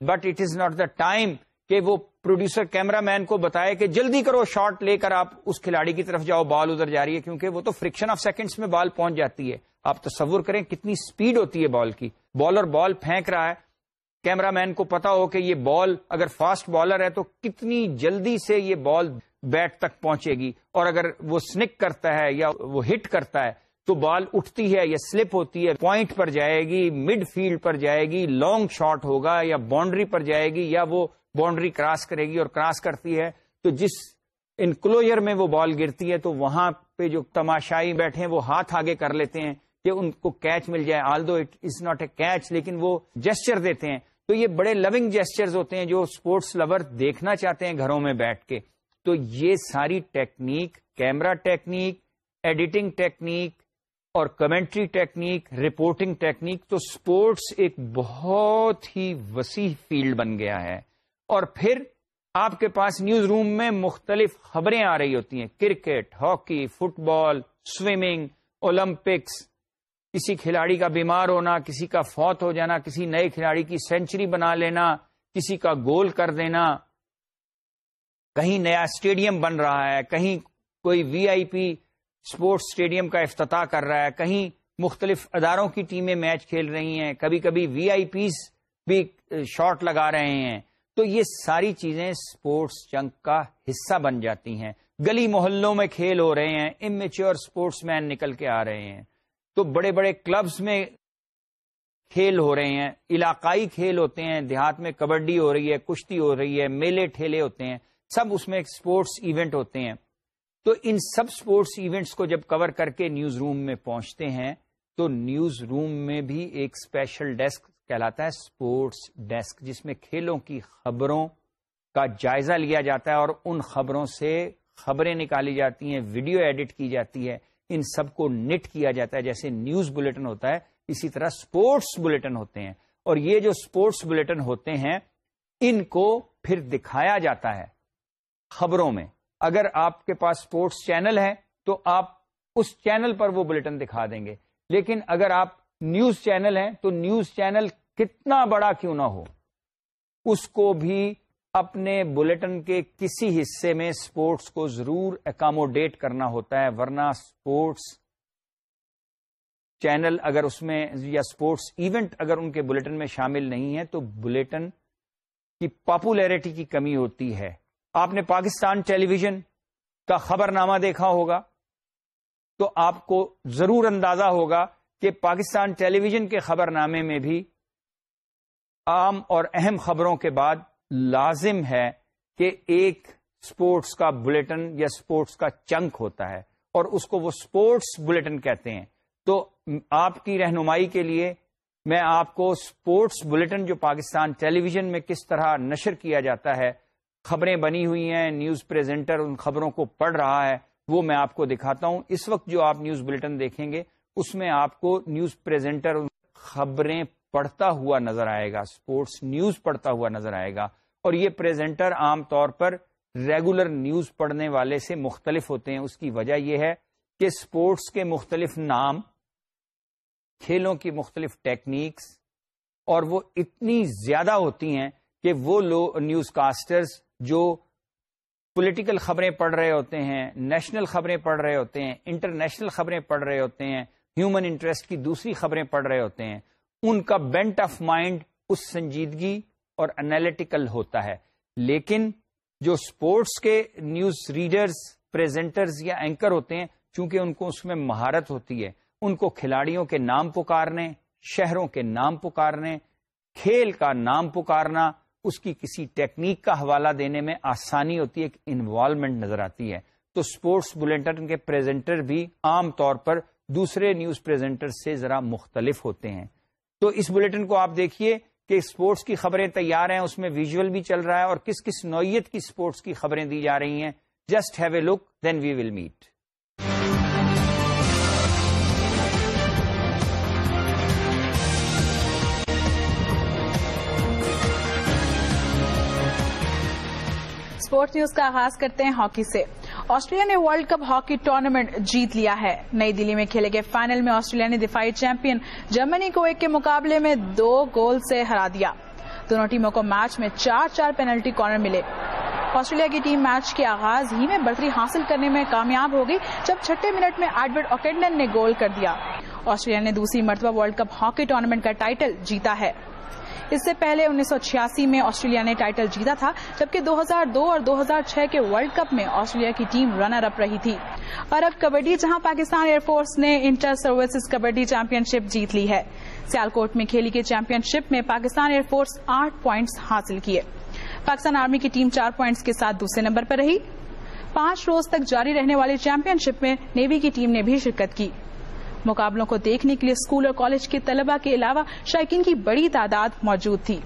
but it is not the time کہ وہ پروڈیوسر کیمرہ مین کو بتائے کہ جلدی کرو شاٹ لے کر آپ اس کھلاڑی کی طرف جاؤ بال ادھر جا رہی ہے، کیونکہ وہ تو فرکشن آف سیکنڈس میں بال پہنچ جاتی ہے۔ آپ تصور کریں کتنی سپیڈ ہوتی ہے بال کی۔ بالر بال پھینک رہا ہے۔ کیمرہ مین کو پتا ہو کہ یہ بال اگر فاسٹ بالر ہے تو کتنی جلدی سے یہ بال بیٹ تک پہنچے گی اور اگر وہ سنک کرتا ہے یا وہ ہٹ کرتا ہے تو بال اٹھتی ہے یا سلپ ہوتی ہے، پوائنٹ پر جائے گی، مڈ فیلڈ پر جائے گی، لانگ شاٹ ہوگا یا باؤنڈری پر جائے گی یا وہ باؤنڈری کراس کرے گی اور کراس کرتی ہے۔ تو جس انکلوجر میں وہ بال گرتی ہے تو وہاں پہ جو تماشائی بیٹھے ہیں وہ ہاتھ آگے کر لیتے ہیں کہ ان کو کیچ مل جائے although it is not a catch لیکن وہ جسچر دیتے ہیں۔ تو یہ بڑے لونگ جیسچرز ہوتے ہیں جو اسپورٹس لور دیکھنا چاہتے ہیں گھروں میں بیٹھ کے۔ تو یہ ساری technique camera technique editing technique اور کمنٹری ٹیکنیک رپورٹنگ ٹیکنیک تو اسپورٹس ایک بہت ہی وسیع فیلڈ بن گیا ہے۔ اور پھر آپ کے پاس نیوز روم میں مختلف خبریں آ رہی ہوتی ہیں۔ Cricket, hockey football swimming Olympics کسی کھلاڑی کا بیمار ہونا، کسی کا فوت ہو جانا، کسی نئے کھلاڑی کی سینچری بنا لینا، کسی کا گول کر دینا۔ کہیں نیا اسٹیڈیم بن رہا ہے، کہیں کوئی وی آئی پی اسپورٹس اسٹیڈیم کا افتتاح کر رہا ہے، کہیں مختلف اداروں کی ٹیمیں میچ کھیل رہی ہیں کبھی کبھی وی آئی پیز بھی شاٹ لگا رہے ہیں۔ تو یہ ساری چیزیں اسپورٹس جنگ کا حصہ بن جاتی ہیں۔ گلی محلوں میں کھیل ہو رہے ہیں امیچور اسپورٹس مین نکل کے آ رہے ہیں۔ تو بڑے بڑے کلبز میں کھیل ہو رہے ہیں، علاقائی کھیل ہوتے ہیں، دیہات میں کبڈی ہو رہی ہے، کشتی ہو رہی ہے، میلے ٹھیلے ہوتے ہیں، سب اس میں اسپورٹس ایونٹ ہوتے ہیں۔ تو ان سب اسپورٹس ایونٹس کو جب کور کر کے نیوز روم میں پہنچتے ہیں، تو نیوز روم میں بھی ایک اسپیشل ڈیسک کہلاتا ہے اسپورٹس ڈیسک جس میں کھیلوں کی خبروں کا جائزہ لیا جاتا ہے اور ان خبروں سے خبریں نکالی جاتی ہیں، ویڈیو ایڈٹ کی جاتی ہے۔ ان سب کو نٹ کیا جاتا ہے، جیسے نیوز بلٹن ہوتا ہے، اسی طرح اسپورٹس بلٹن ہوتے ہیں۔ اور یہ جو اسپورٹس بلٹن ہوتے ہیں، ان کو پھر دکھایا جاتا ہے خبروں میں۔ اگر آپ کے پاس اسپورٹس چینل ہے تو آپ اس چینل پر وہ بلٹن دکھا دیں گے۔ لیکن اگر آپ نیوز چینل ہیں، تو نیوز چینل کتنا بڑا کیوں نہ ہو، اس کو بھی اپنے بلٹن کے کسی حصے میں اسپورٹس کو ضرور اکاموڈیٹ کرنا ہوتا ہے، ورنہ اسپورٹس چینل اگر اس میں یا اسپورٹس ایونٹ اگر ان کے بلٹن میں شامل نہیں ہے تو بلٹن کی پاپولیرٹی کی کمی ہوتی ہے۔ آپ نے پاکستان ٹیلی ویژن کا خبر نامہ دیکھا ہوگا تو آپ کو ضرور اندازہ ہوگا کہ پاکستان ٹیلی ویژن کے خبر نامے میں بھی عام اور اہم خبروں کے بعد لازم ہے کہ ایک اسپورٹس کا بلٹن یا اسپورٹس کا چنک ہوتا ہے اور اس کو وہ اسپورٹس بلٹن کہتے ہیں۔ تو آپ کی رہنمائی کے لیے میں آپ کو اسپورٹس بلٹن جو پاکستان ٹیلی ویژن میں کس طرح نشر کیا جاتا ہے، خبریں بنی ہوئی ہیں، نیوز پریزنٹر ان خبروں کو پڑھ رہا ہے، وہ میں آپ کو دکھاتا ہوں۔ اس وقت جو آپ نیوز بلٹن دیکھیں گے، اس میں آپ کو نیوز پریزنٹر خبریں پڑھتا ہوا نظر آئے گا اسپورٹس نیوز پڑھتا ہوا نظر آئے گا۔ اور یہ پریزنٹر عام طور پر ریگولر نیوز پڑھنے والے سے مختلف ہوتے ہیں۔ اس کی وجہ یہ ہے کہ اسپورٹس کے مختلف نام، کھیلوں کی مختلف ٹیکنیکس اور وہ اتنی زیادہ ہوتی ہیں کہ وہ لو نیوز کاسٹرز جو پولیٹیکل خبریں پڑھ رہے ہوتے ہیں نیشنل خبریں پڑھ رہے ہوتے ہیں انٹرنیشنل خبریں پڑھ رہے ہوتے ہیں ہیومن انٹرسٹ کی دوسری خبریں پڑھ رہے ہوتے ہیں۔ ان کا بینٹ آف مائنڈ اس سنجیدگی اور انالیٹیکل ہوتا ہے۔ لیکن جو اسپورٹس کے نیوز ریڈرز پریزنٹرز یا اینکر ہوتے ہیں، چونکہ ان کو اس میں مہارت ہوتی ہے، ان کو کھلاڑیوں کے نام پکارنے، شہروں کے نام پکارنے، کھیل کا نام پکارنا، اس کی کسی ٹیکنیک کا حوالہ دینے میں آسانی ہوتی ہے، ایک انوالومنٹ نظر آتی ہے۔ تو اسپورٹس بلٹن کے پریزنٹر بھی عام طور پر دوسرے نیوز پریزنٹر سے ذرا مختلف ہوتے ہیں۔ تو اس بلٹن کو آپ دیکھیے کہ اسپورٹس کی خبریں تیار ہیں، اس میں ویژول بھی چل رہا ہے اور کس کس نوعیت کی اسپورٹس کی خبریں دی جا رہی ہیں۔ Just have a look then we will meet sports news کا آغاز کرتے ہیں ہاکی سے۔ آسٹریلیا نے ورلڈ کپ ہاکی ٹورنامنٹ جیت لیا ہے۔ نئی دلی میں کھیلے گئے فائنل میں آسٹریلیا نے دفاعی چیمپئن جرمنی کو ایک کے مقابلے میں دو گول سے ہرا دیا۔ دونوں ٹیموں کو میچ میں چار چار پینلٹی کارنر ملے۔ آسٹریلیا کی ٹیم میچ کے آغاز ہی میں برتری حاصل کرنے میں کامیاب ہو گئی، جب چھٹے منٹ میں ایڈورڈ اوکینڈن نے گول کر دیا۔ آسٹریلیا نے دوسری مرتبہ ورلڈ کپ ہاکی ٹورنامنٹ کا ٹائٹل جیتا ہے۔ اس سے پہلے انیس سو چھیاسی میں آسٹریلیا نے ٹائٹل جیتا تھا، جبکہ دو ہزار دو اور دو ہزار چھ کے ورلڈ کپ میں آسٹریلیا کی ٹیم رنر اپ رہی تھی۔ اور اب کبڈی، جہاں پاکستان ایئر فورس نے inter services kabaddi championship جیت لی ہے۔ سیالکوٹ میں کھیلی گئی چیمپئن شپ میں پاکستان ایئر فورس آٹھ پوائنٹس حاصل کیے۔ پاکستان آرمی کی ٹیم چار پوائنٹس کے ساتھ دوسرے نمبر پر رہی۔ پانچ روز تک جاری رہنے والی چیمپئن شپ میں نیوی کی ٹیم نے بھی شرکت کی۔ مقابلوں کو دیکھنے کے لیے اسکول اور کالج کے طلبہ کے علاوہ شائقین کی بڑی تعداد موجود تھی۔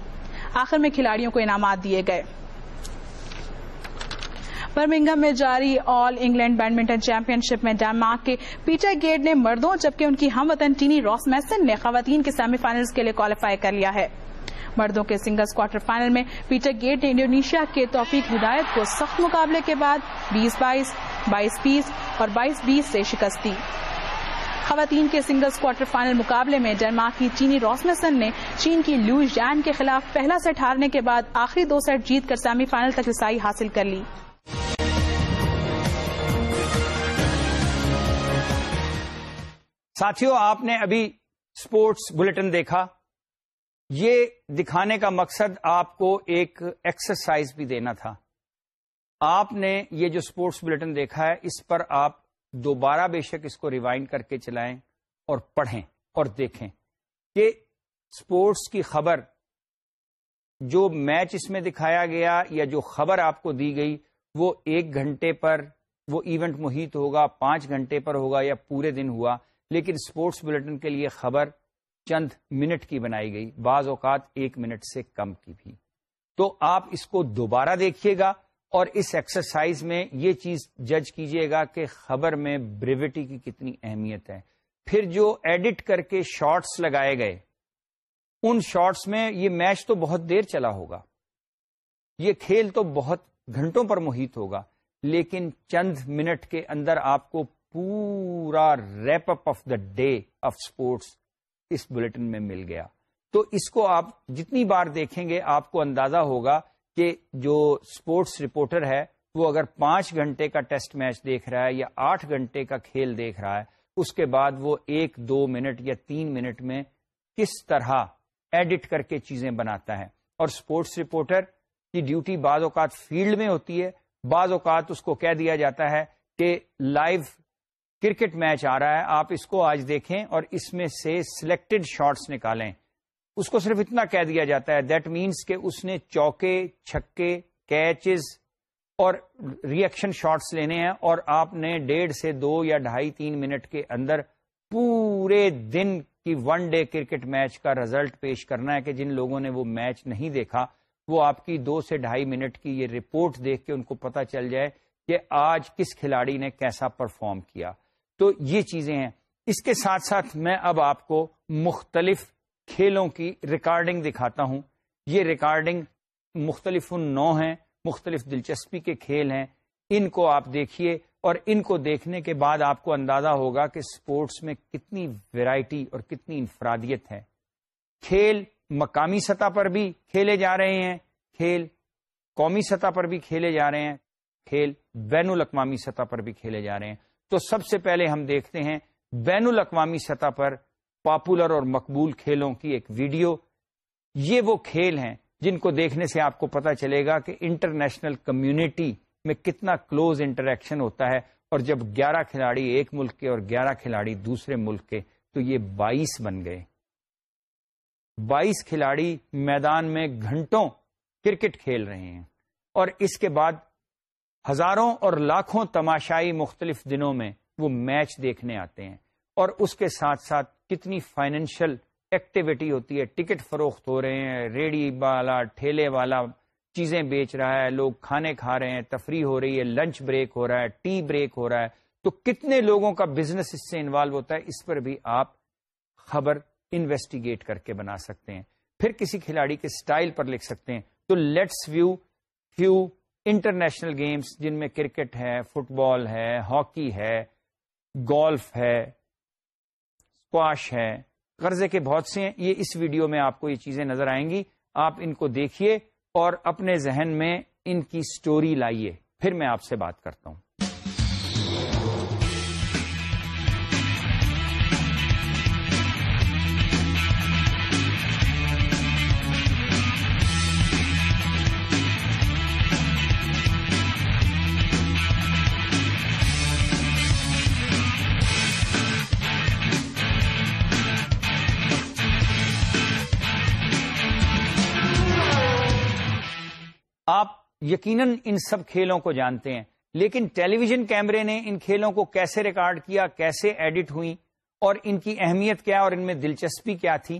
آخر میں کھلاڑیوں کو انعامات دیے گئے۔ برمنگم میں جاری all England badminton championship میں ڈینمارک کے پیٹر گیٹ نے مردوں جبکہ ان کی ہم وطن ٹینی راس میسن نے خواتین کے سیمی فائنلز کے لیے کوالیفائی کر لیا ہے۔ مردوں کے سنگلز کوارٹر فائنل میں پیٹر گیٹ نے انڈونیشیا کے توفیق ہدایت کو سخت مقابلے کے بعد بیس بائیس بائیس بیس اور بائیس بیس سے شکست دی۔ خواتین کے سنگلز کوارٹر فائنل مقابلے میں ڈنمارک کی چینی روسمسن نے چین کی لو جان کے خلاف پہلا سیٹ ہارنے کے بعد آخری دو سیٹ جیت کر سیمی فائنل تک رسائی حاصل کر لی۔ ساتھیوں آپ نے ابھی اسپورٹس بلٹن دیکھا۔ یہ دکھانے کا مقصد آپ کو ایک ایکسرسائز بھی دینا تھا۔ آپ نے یہ جو اسپورٹس بلٹن دیکھا ہے، اس پر آپ دوبارہ بے شک اس کو ریوائنڈ کر کے چلائیں اور پڑھیں اور دیکھیں کہ اسپورٹس کی خبر جو میچ اس میں دکھایا گیا یا جو خبر آپ کو دی گئی، وہ ایک گھنٹے پر، وہ ایونٹ محیط ہوگا، پانچ گھنٹے پر ہوگا یا پورے دن ہوا، لیکن اسپورٹس بلٹن کے لیے خبر چند منٹ کی بنائی گئی، بعض اوقات ایک منٹ سے کم کی بھی۔ تو آپ اس کو دوبارہ دیکھیے گا اور اس ایکسرسائز میں یہ چیز جج کیجیے گا کہ خبر میں بریوٹی کی کتنی اہمیت ہے۔ پھر جو ایڈٹ کر کے شارٹس لگائے گئے، ان شارٹس میں یہ میچ تو بہت دیر چلا ہوگا۔ یہ کھیل تو بہت گھنٹوں پر محیط ہوگا، لیکن چند منٹ کے اندر آپ کو پورا wrap up of the day of sports us bulletin میں مل گیا۔ تو اس کو آپ جتنی بار دیکھیں گے، آپ کو اندازہ ہوگا کہ جو اسپورٹس رپورٹر ہے وہ اگر پانچ گھنٹے کا ٹیسٹ میچ دیکھ رہا ہے یا آٹھ گھنٹے کا کھیل دیکھ رہا ہے، اس کے بعد وہ ایک، دو منٹ یا تین منٹ میں کس طرح ایڈٹ کر کے چیزیں بناتا ہے۔ اور اسپورٹس رپورٹر کی ڈیوٹی بعض اوقات فیلڈ میں ہوتی ہے، بعض اوقات اس کو کہہ دیا جاتا ہے کہ لائیو کرکٹ میچ آ رہا ہے، آپ اس کو آج دیکھیں اور اس میں سے سلیکٹڈ شاٹس نکالیں۔ اس کو صرف اتنا کہہ دیا جاتا ہے دیٹ مینس کہ اس نے چوکے، چھکے کیچز اور ریئیکشن شاٹس لینے ہیں اور آپ نے ڈیڑھ سے دو یا ڈھائی، تین منٹ کے اندر پورے دن کی ون ڈے کرکٹ میچ کا رزلٹ پیش کرنا ہے کہ جن لوگوں نے وہ میچ نہیں دیکھا، وہ آپ کی دو سے ڈھائی منٹ کی یہ رپورٹ دیکھ کے ان کو پتا چل جائے کہ آج کس کھلاڑی نے کیسا پرفارم کیا۔ تو یہ چیزیں ہیں۔ اس کے ساتھ ساتھ میں اب آپ کو مختلف کھیلوں کی ریکارڈنگ دکھاتا ہوں۔ یہ ریکارڈنگ مختلف نو ہیں، مختلف دلچسپی کے کھیل ہیں۔ ان کو آپ دیکھیے اور ان کو دیکھنے کے بعد آپ کو اندازہ ہوگا کہ سپورٹس میں کتنی ویرائٹی اور کتنی انفرادیت ہے۔ کھیل مقامی سطح پر بھی کھیلے جا رہے ہیں، کھیل قومی سطح پر بھی کھیلے جا رہے ہیں، کھیل بین الاقوامی سطح پر بھی کھیلے جا رہے ہیں۔ تو سب سے پہلے ہم دیکھتے ہیں بین الاقوامی سطح پر پاپولر اور مقبول کھیلوں کی ایک ویڈیو، یہ وہ کھیل ہیں جن کو دیکھنے سے آپ کو پتا چلے گا کہ انٹرنیشنل کمیونٹی میں کتنا کلوز انٹریکشن ہوتا ہے اور جب گیارہ کھلاڑی ایک ملک کے اور گیارہ کھلاڑی دوسرے ملک کے، تو یہ بائیس بن گئے۔ بائیس کھلاڑی میدان میں گھنٹوں کرکٹ کھیل رہے ہیں۔ اور اس کے بعد ہزاروں اور لاکھوں تماشائی مختلف دنوں میں وہ میچ دیکھنے آتے ہیں۔ اور اس کے ساتھ ساتھ کتنی فائنینشل ایکٹیویٹی ہوتی ہے ٹکٹ فروخت ہو رہے ہیں ریڈی والا، ٹھیلے والا چیزیں بیچ رہا ہے، لوگ کھانے کھا رہے ہیں، تفریح ہو رہی ہے لنچ بریک ہو رہا ہے ٹی بریک ہو رہا ہے۔ تو کتنے لوگوں کا بزنس اس سے انوالو ہوتا ہے، اس پر بھی آپ خبر انویسٹیگیٹ کر کے بنا سکتے ہیں۔ پھر کسی کھلاڑی کے سٹائل پر لکھ سکتے ہیں۔ تو let's view few international games جن میں کرکٹ ہے فٹ بال ہے ہاکی ہے گولف ہے۔ اسکواش ہے قرضے کے بہت سے ہیں، یہ اس ویڈیو میں آپ کو یہ چیزیں نظر آئیں گی، آپ ان کو دیکھیے اور اپنے ذہن میں ان کی سٹوری لائیے، پھر میں آپ سے بات کرتا ہوں۔ یقیناً ان سب کھیلوں کو جانتے ہیں۔ لیکن ٹیلی ویژن کیمرے نے ان کھیلوں کو کیسے ریکارڈ کیا، کیسے ایڈٹ ہوئی اور ان کی اہمیت کیا، اور ان میں دلچسپی کیا تھی؟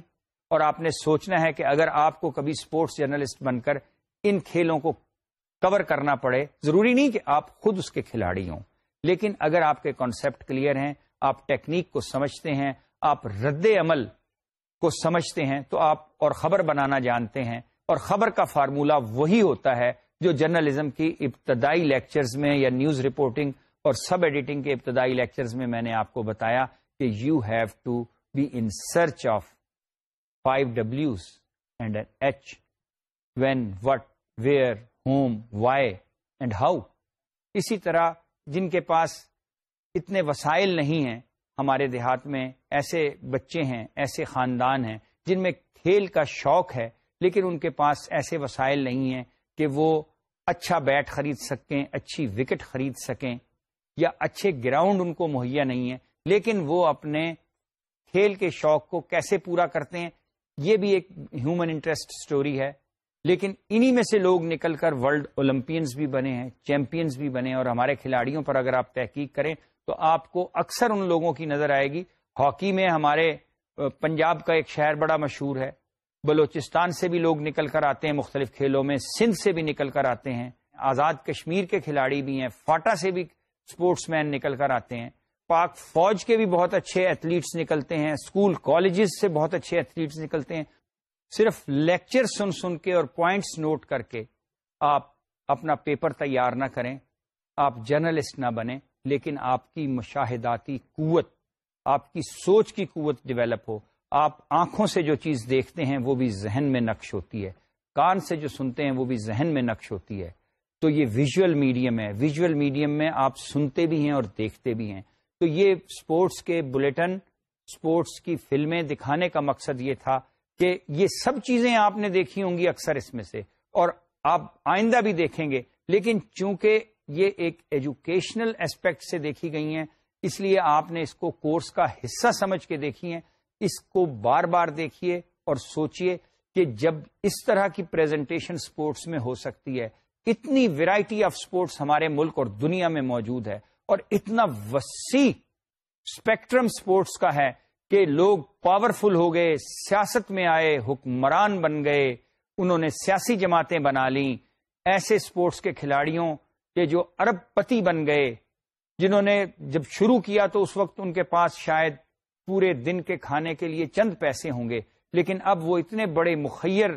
اور آپ نے سوچنا ہے کہ اگر آپ کو کبھی اسپورٹس جرنلسٹ بن کر ان کھیلوں کو کور کرنا پڑے، ضروری نہیں کہ آپ خود اس کے کھلاڑی ہوں۔ لیکن اگر آپ کے کانسیپٹ کلیئر ہیں، آپ ٹیکنیک کو سمجھتے ہیں، آپ رد عمل کو سمجھتے ہیں، تو آپ اور خبر بنانا جانتے ہیں۔ اور خبر کا فارمولہ وہی ہوتا ہے جو جرنلزم کی ابتدائی لیکچرز میں یا نیوز رپورٹنگ اور سب ایڈیٹنگ کے ابتدائی لیکچرز میں میں نے آپ کو بتایا کہ you have to be in search of five ڈبلوز and H when what where whom why and how اسی طرح جن کے پاس اتنے وسائل نہیں ہیں، ہمارے دیہات میں ایسے بچے ہیں، ایسے خاندان ہیں، جن میں کھیل کا شوق ہے، لیکن ان کے پاس ایسے وسائل نہیں ہیں کہ وہ اچھا بیٹ خرید سکیں، اچھی وکٹ خرید سکیں یا اچھے گراؤنڈ ان کو مہیا نہیں ہے، لیکن وہ اپنے کھیل کے شوق کو کیسے پورا کرتے ہیں، یہ بھی ایک ہیومن انٹرسٹ سٹوری ہے۔ لیکن انہی میں سے لوگ نکل کر ورلڈ اولمپئنز بھی بنے ہیں چیمپئنز بھی بنے ہیں، اور ہمارے کھلاڑیوں پر اگر آپ تحقیق کریں تو آپ کو اکثر ان لوگوں کی نظر آئے گی۔ ہاکی میں ہمارے پنجاب کا ایک شہر بڑا مشہور ہے۔ بلوچستان سے بھی لوگ نکل کر آتے ہیں، مختلف کھیلوں میں، سندھ سے بھی نکل کر آتے ہیں۔ آزاد کشمیر کے کھلاڑی بھی ہیں، فاٹا سے بھی اسپورٹس مین نکل کر آتے ہیں۔ پاک فوج کے بھی بہت اچھے ایتھلیٹس نکلتے ہیں اسکول کالجز سے بہت اچھے ایتھلیٹس نکلتے ہیں۔ صرف لیکچر سن سن کے اور پوائنٹس نوٹ کر کے آپ اپنا پیپر تیار نہ کریں، آپ جرنلسٹ نہ بنیں، لیکن آپ کی مشاہداتی قوت، آپ کی سوچ کی قوت ڈیولپ ہو۔ آپ آنکھوں سے جو چیز دیکھتے ہیں وہ بھی ذہن میں نقش ہوتی ہے۔ کان سے جو سنتے ہیں وہ بھی ذہن میں نقش ہوتی ہے۔ تو یہ ویژول میڈیم ہے۔ ویژول میڈیم میں آپ سنتے بھی ہیں اور دیکھتے بھی ہیں۔ تو یہ اسپورٹس کے بلیٹن اسپورٹس کی فلمیں دکھانے کا مقصد یہ تھا کہ یہ سب چیزیں آپ نے دیکھی ہوں گی اکثر اس میں سے اور آپ آئندہ بھی دیکھیں گے۔ لیکن چونکہ یہ ایک ایجوکیشنل اسپیکٹ سے دیکھی گئی ہیں، اس لیے آپ نے اس کو کورس کا حصہ سمجھ کے دیکھی ہیں۔ اس کو بار بار دیکھیے اور سوچئے کہ جب اس طرح کی پریزنٹیشن سپورٹس میں ہو سکتی ہے، اتنی ویرائٹی آف سپورٹس ہمارے ملک اور دنیا میں موجود ہے اور اتنا وسیع اسپیکٹرم سپورٹس کا ہے کہ لوگ پاورفل ہو گئے، سیاست میں آئے، حکمران بن گئے، انہوں نے سیاسی جماعتیں بنا لیں۔ ایسے سپورٹس کے کھلاڑیوں کے جو ارب پتی بن گئے، جنہوں نے جب شروع کیا تو اس وقت ان کے پاس شاید پورے دن کے کھانے کے لیے چند پیسے ہوں گے۔ لیکن اب وہ اتنے بڑے مخیر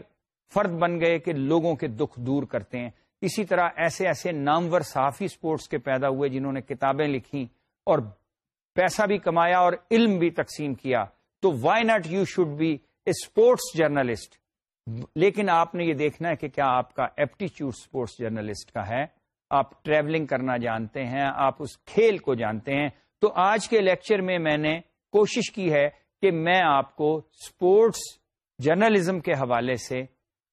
فرد بن گئے کہ لوگوں کے دکھ دور کرتے ہیں۔ اسی طرح ایسے ایسے نامور صحافی سپورٹس کے پیدا ہوئے جنہوں نے کتابیں لکھی اور پیسہ بھی کمایا اور علم بھی تقسیم کیا۔ تو why not you should be a sports journalist لیکن آپ نے یہ دیکھنا ہے کہ کیا آپ کا ایپٹیچیوڈ اسپورٹس جرنلسٹ کا ہے؟ آپ ٹریولنگ کرنا جانتے ہیں، آپ اس کھیل کو جانتے ہیں۔ تو آج کے لیکچر میں میں نے کوشش کی ہے کہ میں آپ کو اسپورٹس جرنلزم کے حوالے سے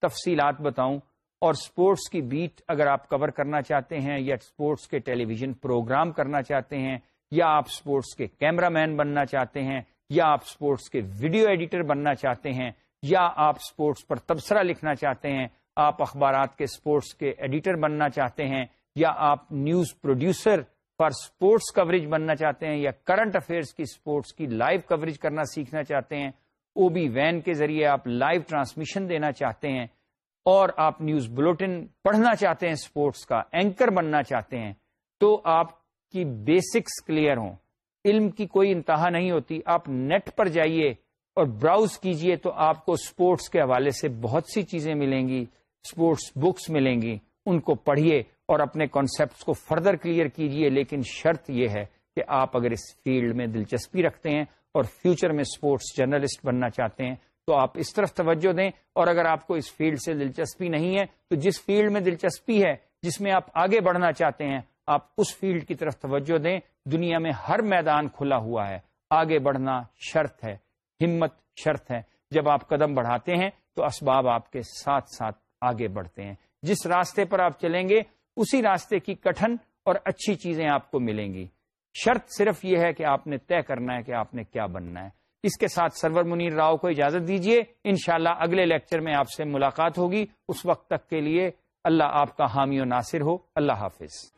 تفصیلات بتاؤں اور اسپورٹس کی بیٹ اگر آپ کور کرنا چاہتے ہیں یا اسپورٹس کے ٹیلی ویژن پروگرام کرنا چاہتے ہیں یا آپ اسپورٹس کے کیمرہ مین بننا چاہتے ہیں یا آپ اسپورٹس کے ویڈیو ایڈیٹر بننا چاہتے ہیں یا آپ اسپورٹس پر تبصرہ لکھنا چاہتے ہیں، آپ اخبارات کے اسپورٹس کے ایڈیٹر بننا چاہتے ہیں یا آپ news producer for sports coverage بننا چاہتے ہیں یا کرنٹ افیئرس کی اسپورٹس کی لائیو کوریج کرنا سیکھنا چاہتے ہیں، او بی وین کے ذریعے آپ لائیو ٹرانسمیشن دینا چاہتے ہیں اور آپ نیوز بلوٹن پڑھنا چاہتے ہیں اسپورٹس کا اینکر بننا چاہتے ہیں۔ تو آپ کی بیسکس کلیئر ہوں۔ علم کی کوئی انتہا نہیں ہوتی۔ آپ نیٹ پر جائیے اور براؤز کیجیے تو آپ کو اسپورٹس کے حوالے سے بہت سی چیزیں ملیں گی اسپورٹس بکس ملیں گی۔ ان کو پڑھیے اور اپنے کانسیپٹس کو فردر کلیئر کیجیے لیکن شرط یہ ہے کہ آپ اگر اس فیلڈ میں دلچسپی رکھتے ہیں اور فیوچر میں اسپورٹس جرنلسٹ بننا چاہتے ہیں، تو آپ اس طرف توجہ دیں۔ اور اگر آپ کو اس فیلڈ سے دلچسپی نہیں ہے، تو جس فیلڈ میں دلچسپی ہے، جس میں آپ آگے بڑھنا چاہتے ہیں، آپ اس فیلڈ کی طرف توجہ دیں۔ دنیا میں ہر میدان کھلا ہوا ہے۔ آگے بڑھنا شرط ہے، ہمت شرط ہے۔ جب آپ قدم بڑھاتے ہیں، تو اسباب آپ کے ساتھ ساتھ آگے بڑھتے ہیں۔ جس راستے پر آپ چلیں گے، اسی راستے کی کٹھن اور اچھی چیزیں آپ کو ملیں گی۔ شرط صرف یہ ہے کہ آپ نے طے کرنا ہے کہ آپ نے کیا بننا ہے۔ اس کے ساتھ سرور منیر راؤ کو اجازت دیجیے انشاءاللہ اگلے لیکچر میں آپ سے ملاقات ہوگی۔ اس وقت تک کے لیے اللہ آپ کا حامی و ناصر ہو۔ اللہ حافظ۔